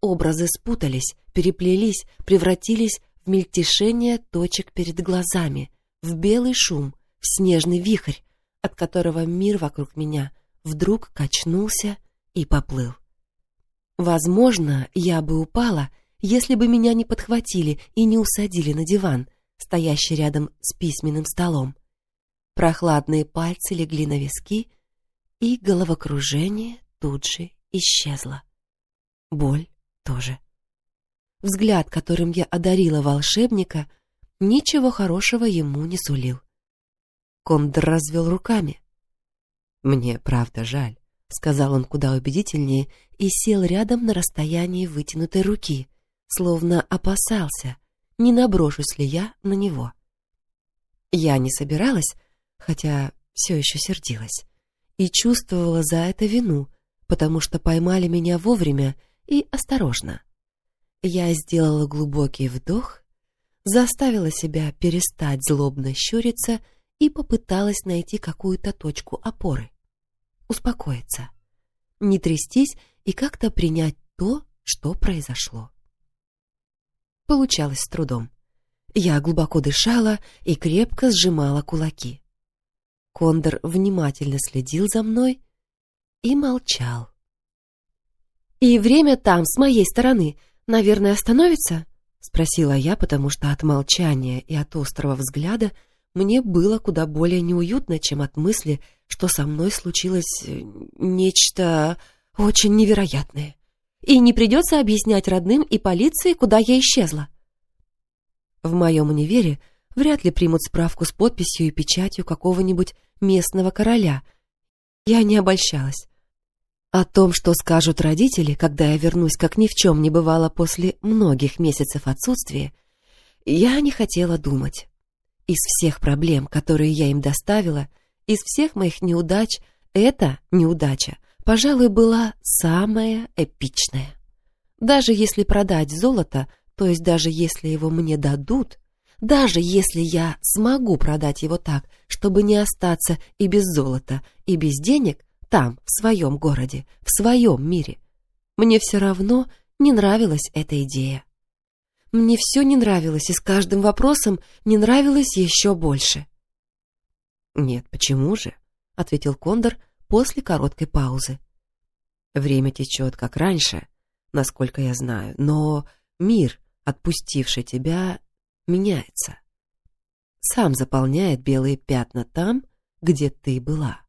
Образы спутались, переплелись, превратились в мельтешение точек перед глазами, в белый шум, в снежный вихрь, от которого мир вокруг меня вдруг качнулся и поплыл. Возможно, я бы упала, если бы меня не подхватили и не усадили на диван, стоящий рядом с письменным столом. Прохладные пальцы легли на виски, и головокружение тут же исчезло. Боль тоже. Взгляд, которым я одарила волшебника, ничего хорошего ему не сулил. Кондор развел руками. «Мне правда жаль», — сказал он куда убедительнее и сел рядом на расстоянии вытянутой руки, словно опасался, не наброшусь ли я на него. Я не собиралась, хотя все еще сердилась, и чувствовала за это вину, потому что поймали меня вовремя и осторожно. Я сделала глубокий вдох, заставила себя перестать злобно щуриться и попыталась найти какую-то точку опоры. Успокоиться, не трястись и как-то принять то, что произошло. Получалось с трудом. Я глубоко дышала и крепко сжимала кулаки. Кондор внимательно следил за мной и молчал. «И время там, с моей стороны, наверное, остановится?» — спросила я, потому что от молчания и от острого взгляда мне было куда более неуютно, чем от мысли, что со мной случилось э, нечто очень невероятное. И не придется объяснять родным и полиции, куда я исчезла. В моем универе вряд ли примут справку с подписью и печатью какого-нибудь местного короля. Я не обольщалась. О том, что скажут родители, когда я вернусь, как ни в чем не бывало после многих месяцев отсутствия, я не хотела думать. Из всех проблем, которые я им доставила, из всех моих неудач, эта неудача, пожалуй, была самая эпичная. Даже если продать золото, то есть даже если его мне дадут, даже если я смогу продать его так, чтобы не остаться и без золота, и без денег там, в своем городе, в своем мире, мне все равно не нравилась эта идея. Мне все не нравилось, и с каждым вопросом не нравилось еще больше. «Нет, почему же?» — ответил Кондор после короткой паузы. «Время течет, как раньше, насколько я знаю, но мир, отпустивший тебя, меняется. Сам заполняет белые пятна там, где ты была.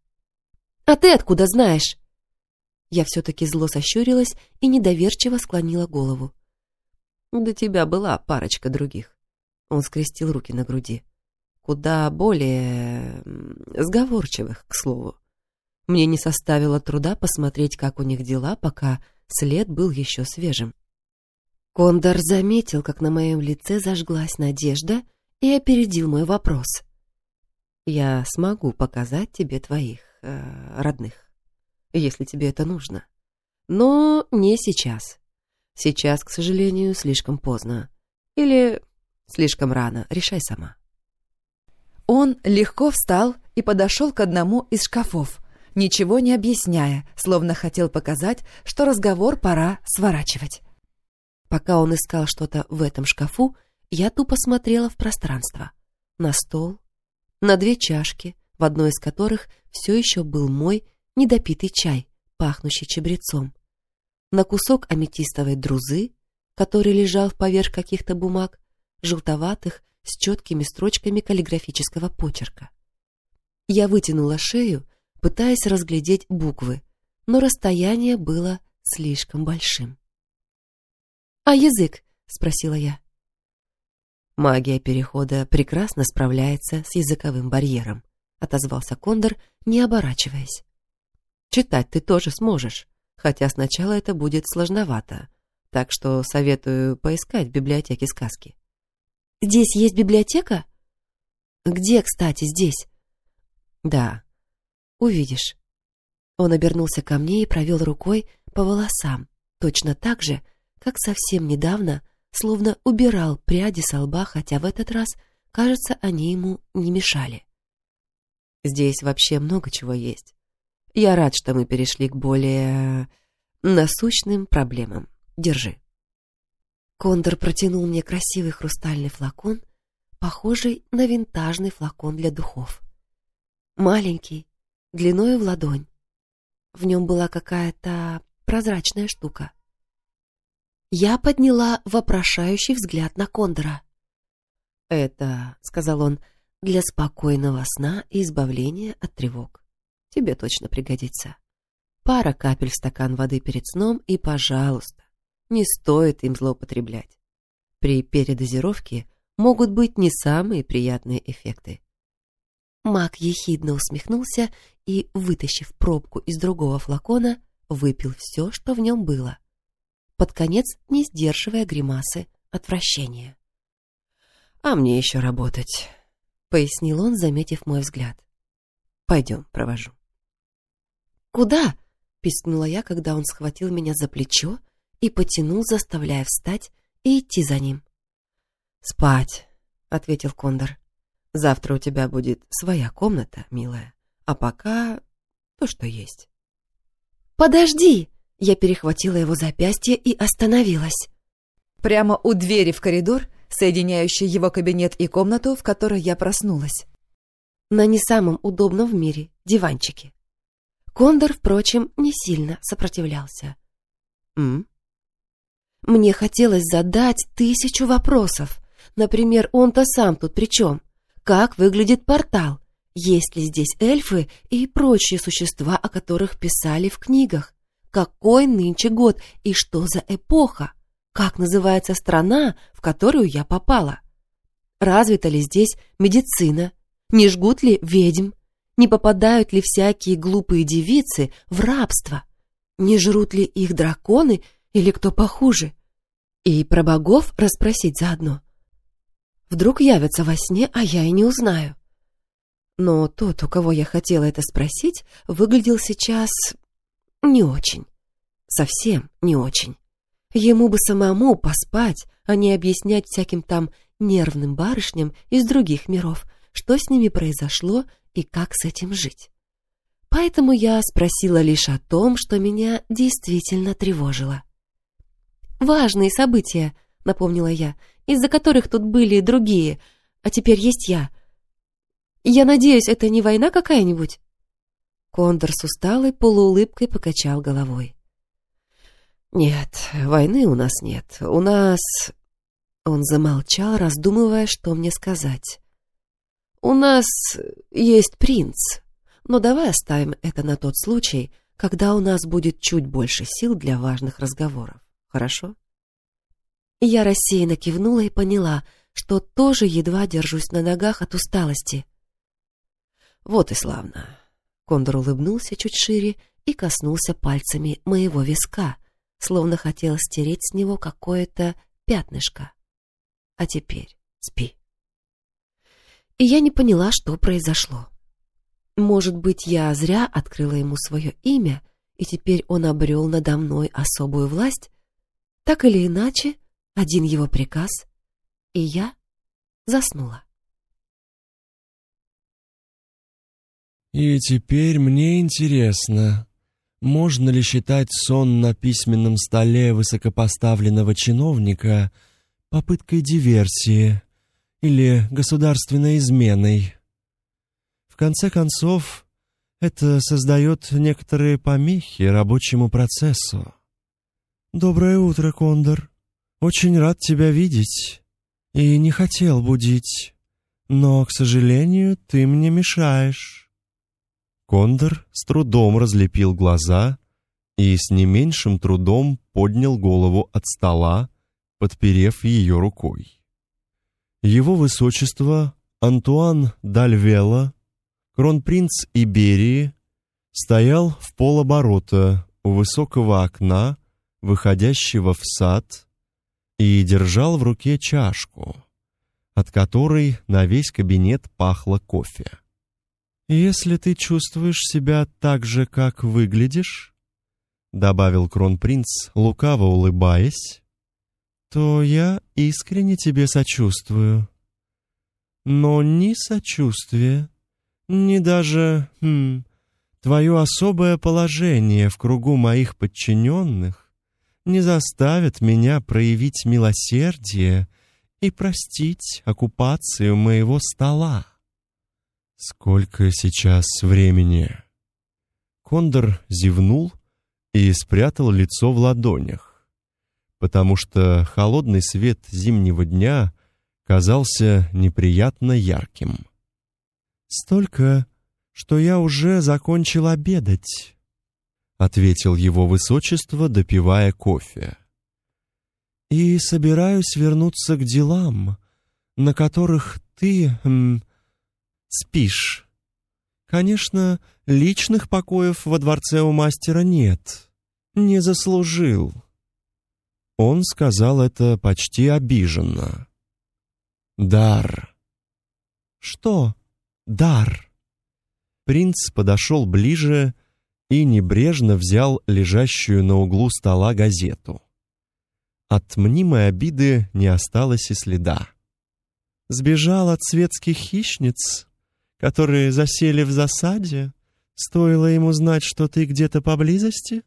«А ты откуда знаешь?» Я все-таки зло сощурилась и недоверчиво склонила голову. «До тебя была парочка других». Он скрестил руки на груди. Куда более... сговорчивых, к слову. Мне не составило труда посмотреть, как у них дела, пока след был еще свежим. Кондор заметил, как на моем лице зажглась надежда и опередил мой вопрос. «Я смогу показать тебе твоих э, родных, если тебе это нужно. Но не сейчас. Сейчас, к сожалению, слишком поздно. Или слишком рано. Решай сама». Он легко встал и подошел к одному из шкафов, ничего не объясняя, словно хотел показать, что разговор пора сворачивать. Пока он искал что-то в этом шкафу, я тупо смотрела в пространство. На стол, на две чашки, в одной из которых все еще был мой недопитый чай, пахнущий чабрецом. На кусок аметистовой друзы, который лежал поверх каких-то бумаг, желтоватых, с четкими строчками каллиграфического почерка. Я вытянула шею, пытаясь разглядеть буквы, но расстояние было слишком большим. «А язык?» — спросила я. «Магия Перехода прекрасно справляется с языковым барьером», — отозвался Кондор, не оборачиваясь. «Читать ты тоже сможешь, хотя сначала это будет сложновато, так что советую поискать в библиотеке сказки». «Здесь есть библиотека?» «Где, кстати, здесь?» «Да, увидишь». Он обернулся ко мне и провел рукой по волосам, точно так же, как совсем недавно, словно убирал пряди со лба, хотя в этот раз, кажется, они ему не мешали. Здесь вообще много чего есть. Я рад, что мы перешли к более насущным проблемам. Держи. Кондор протянул мне красивый хрустальный флакон, похожий на винтажный флакон для духов. Маленький, длиной в ладонь. В нем была какая-то прозрачная штука. Я подняла вопрошающий взгляд на Кондора. «Это, — сказал он, — для спокойного сна и избавления от тревог. Тебе точно пригодится. Пара капель в стакан воды перед сном и, пожалуйста, не стоит им злоупотреблять. При передозировке могут быть не самые приятные эффекты. Маг ехидно усмехнулся и, вытащив пробку из другого флакона, выпил все, что в нем было под конец не сдерживая гримасы отвращения. «А мне еще работать», — пояснил он, заметив мой взгляд. «Пойдем, провожу». «Куда?» — пискнула я, когда он схватил меня за плечо и потянул, заставляя встать и идти за ним. «Спать», — ответил Кондор. «Завтра у тебя будет своя комната, милая, а пока то, что есть». «Подожди!» Я перехватила его запястье и остановилась. Прямо у двери в коридор, соединяющий его кабинет и комнату, в которой я проснулась. На не самом удобном в мире диванчике. Кондор, впрочем, не сильно сопротивлялся. «М?» Мне хотелось задать тысячу вопросов. Например, он-то сам тут при чем? Как выглядит портал? Есть ли здесь эльфы и прочие существа, о которых писали в книгах? какой нынче год и что за эпоха, как называется страна, в которую я попала. Развита ли здесь медицина, не жгут ли ведьм, не попадают ли всякие глупые девицы в рабство, не жрут ли их драконы или кто похуже. И про богов расспросить заодно. Вдруг явятся во сне, а я и не узнаю. Но тот, у кого я хотела это спросить, выглядел сейчас не очень. Совсем не очень. Ему бы самому поспать, а не объяснять всяким там нервным барышням из других миров, что с ними произошло и как с этим жить. Поэтому я спросила лишь о том, что меня действительно тревожило. «Важные события», — напомнила я, «из-за которых тут были другие, а теперь есть я. Я надеюсь, это не война какая-нибудь?» Кондор с усталой полуулыбкой покачал головой. «Нет, войны у нас нет. У нас...» Он замолчал, раздумывая, что мне сказать. «У нас есть принц, но давай оставим это на тот случай, когда у нас будет чуть больше сил для важных разговоров. Хорошо?» Я рассеянно кивнула и поняла, что тоже едва держусь на ногах от усталости. «Вот и славно. Кондор улыбнулся чуть шире и коснулся пальцами моего виска, словно хотел стереть с него какое-то пятнышко. А теперь спи. И я не поняла, что произошло. Может быть, я зря открыла ему свое имя, и теперь он обрел надо мной особую власть? Так или иначе, один его приказ, и я заснула. И теперь мне интересно, можно ли считать сон на письменном столе высокопоставленного чиновника попыткой диверсии или государственной изменой? В конце концов, это создает некоторые помехи рабочему процессу. «Доброе утро, Кондор. Очень рад тебя видеть. И не хотел будить. Но, к сожалению, ты мне мешаешь». Кондор с трудом разлепил глаза и с не меньшим трудом поднял голову от стола, подперев ее рукой. Его высочество Антуан Дальвела, кронпринц Иберии, стоял в полоборота у высокого окна, выходящего в сад, и держал в руке чашку, от которой на весь кабинет пахло кофе. «Если ты чувствуешь себя так же, как выглядишь», — добавил кронпринц, лукаво улыбаясь, «то я искренне тебе сочувствую. Но ни сочувствие, ни даже, хм, твое особое положение в кругу моих подчиненных не заставят меня проявить милосердие и простить оккупацию моего стола. Сколько сейчас времени? Кондор зевнул и спрятал лицо в ладонях, потому что холодный свет зимнего дня казался неприятно ярким. Столько, что я уже закончил обедать, ответил его высочество, допивая кофе. И собираюсь вернуться к делам, на которых ты, спишь. Конечно, личных покоев во дворце у мастера нет. Не заслужил. Он сказал это почти обиженно. Дар. Что? Дар. Принц подошел ближе и небрежно взял лежащую на углу стола газету. От мнимой обиды не осталось и следа. Сбежал от светских хищниц, которые засели в засаде? Стоило ему знать, что ты где-то поблизости?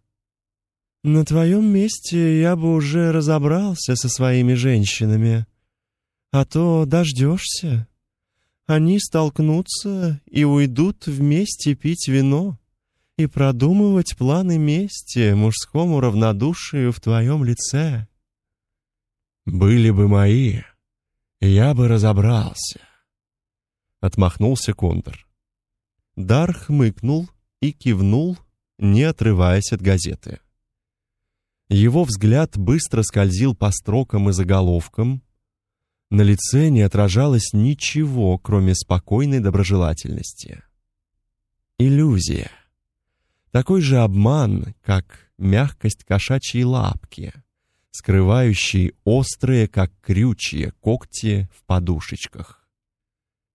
На твоем месте я бы уже разобрался со своими женщинами. А то дождешься. Они столкнутся и уйдут вместе пить вино и продумывать планы мести мужскому равнодушию в твоем лице. Были бы мои, я бы разобрался. Отмахнулся Кондор. Дар хмыкнул и кивнул, не отрываясь от газеты. Его взгляд быстро скользил по строкам и заголовкам. На лице не отражалось ничего, кроме спокойной доброжелательности. Иллюзия. Такой же обман, как мягкость кошачьей лапки, скрывающей острые, как крючья, когти в подушечках.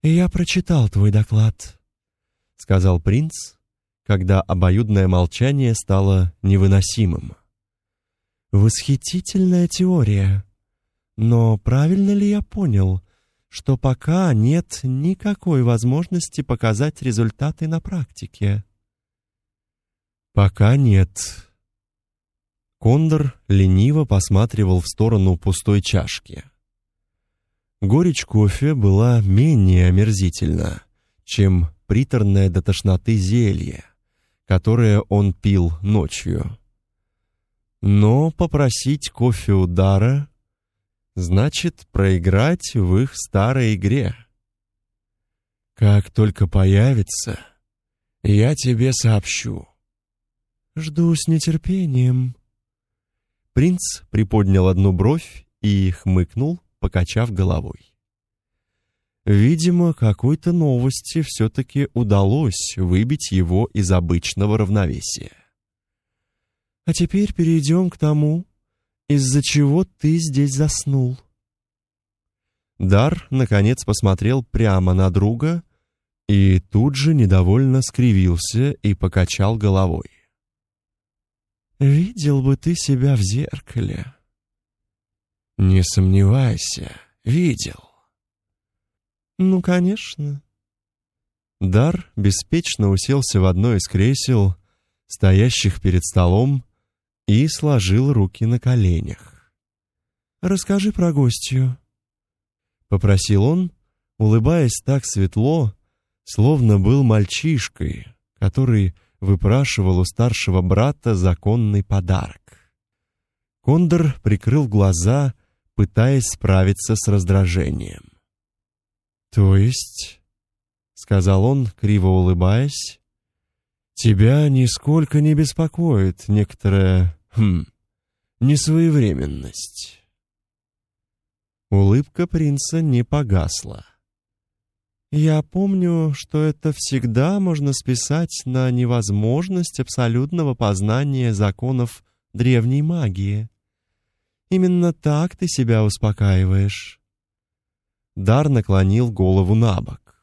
«Я прочитал твой доклад», — сказал принц, когда обоюдное молчание стало невыносимым. Восхитительная теория. Но правильно ли я понял, что пока нет никакой возможности показать результаты на практике? Пока нет. Кондор лениво посматривал в сторону пустой чашки. Горечь кофе была менее омерзительна, чем приторное до тошноты зелье, которое он пил ночью. Но попросить кофе удара значит проиграть в их старой игре. Как только появится, я тебе сообщу. Жду с нетерпением. Принц приподнял одну бровь и хмыкнул, покачав головой. Видимо, какой-то новости все-таки удалось выбить его из обычного равновесия. А теперь перейдем к тому, из-за чего ты здесь заснул. Дар, наконец, посмотрел прямо на друга и тут же недовольно скривился и покачал головой. «Видел бы ты себя в зеркале». «Не сомневайся, видел». «Ну, конечно». Дар беспечно уселся в одно из кресел, стоящих перед столом, и сложил руки на коленях. «Расскажи про гостью», — попросил он, улыбаясь так светло, словно был мальчишкой, который выпрашивал у старшего брата законный подарок. Кондор прикрыл глаза, пытаясь справиться с раздражением. «То есть...» — сказал он, криво улыбаясь, Тебя нисколько не беспокоит некоторая, хм, несвоевременность. Улыбка принца не погасла. Я помню, что это всегда можно списать на невозможность абсолютного познания законов древней магии. Именно так ты себя успокаиваешь. Дар наклонил голову на бок.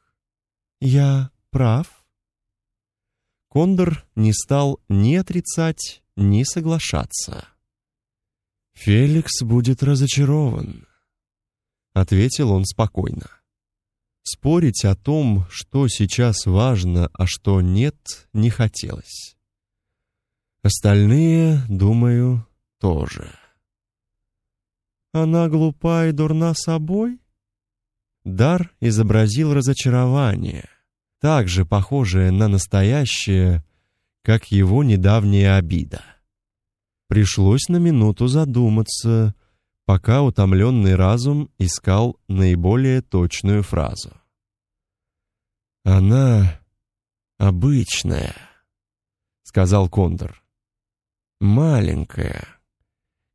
Я прав? Кондор не стал ни отрицать, ни соглашаться. «Феликс будет разочарован», — ответил он спокойно. Спорить о том, что сейчас важно, а что нет, не хотелось. Остальные, думаю, тоже. «Она глупа и дурна собой?» Дар изобразил разочарование — также похожее на настоящее, как его недавняя обида. Пришлось на минуту задуматься, пока утомленный разум искал наиболее точную фразу. «Она обычная», — сказал Кондор. «Маленькая,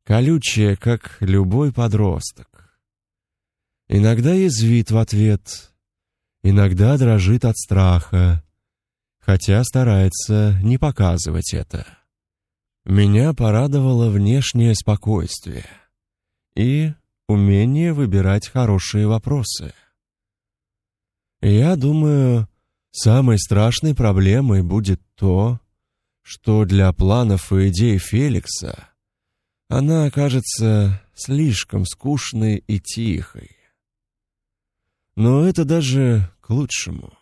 колючая, как любой подросток. Иногда язвит в ответ, иногда дрожит от страха, хотя старается не показывать это. Меня порадовало внешнее спокойствие и умение выбирать хорошие вопросы. Я думаю, самой страшной проблемой будет то, что для планов и идей Феликса она окажется слишком скучной и тихой. Но это даже к лучшему.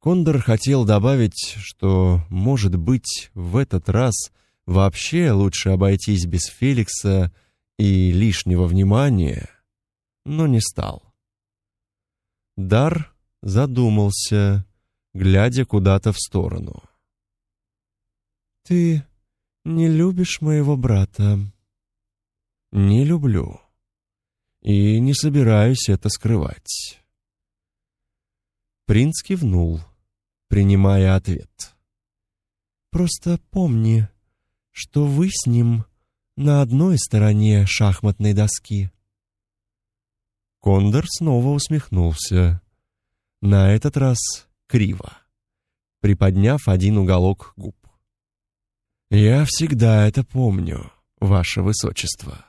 Кондор хотел добавить, что, может быть, в этот раз вообще лучше обойтись без Феликса и лишнего внимания, но не стал. Дар задумался, глядя куда-то в сторону. «Ты не любишь моего брата?» «Не люблю. И не собираюсь это скрывать». Принц кивнул, принимая ответ. «Просто помни, что вы с ним на одной стороне шахматной доски». Кондор снова усмехнулся, на этот раз криво, приподняв один уголок губ. «Я всегда это помню, ваше высочество.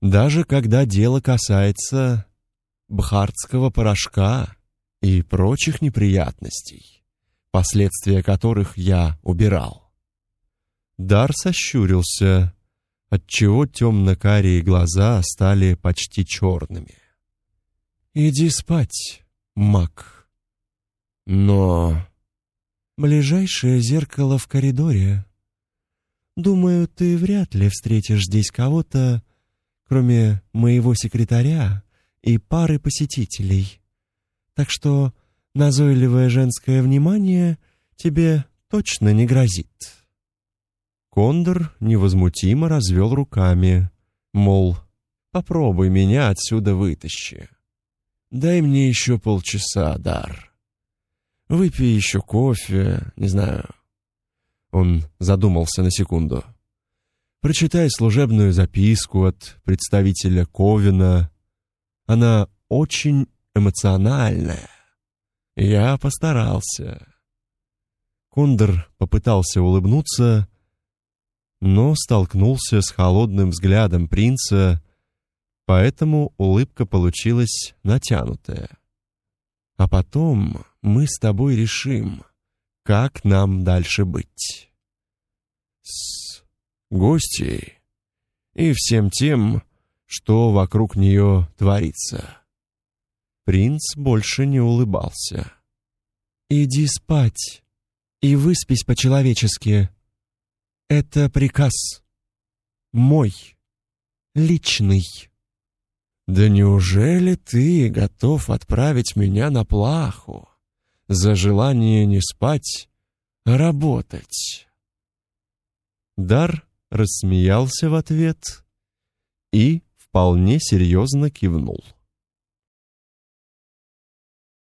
Даже когда дело касается бхардского порошка» и прочих неприятностей, последствия которых я убирал. Дар сощурился, отчего темно-карие глаза стали почти черными. «Иди спать, маг. Но ближайшее зеркало в коридоре. Думаю, ты вряд ли встретишь здесь кого-то, кроме моего секретаря и пары посетителей. Так что назойливое женское внимание тебе точно не грозит. Кондор невозмутимо развел руками, мол, попробуй меня отсюда вытащи. Дай мне еще полчаса, Дар. Выпей еще кофе, не знаю. Он задумался на секунду. Прочитай служебную записку от представителя Ковина. Она очень эмоциональная. Я постарался. Кондор попытался улыбнуться, но столкнулся с холодным взглядом принца, поэтому улыбка получилась натянутая. А потом мы с тобой решим, как нам дальше быть. С гостей и всем тем, что вокруг нее творится. Принц больше не улыбался. «Иди спать и выспись по-человечески. Это приказ. Мой. Личный». «Да неужели ты готов отправить меня на плаху за желание не спать, а работать?» Дар рассмеялся в ответ и вполне серьезно кивнул.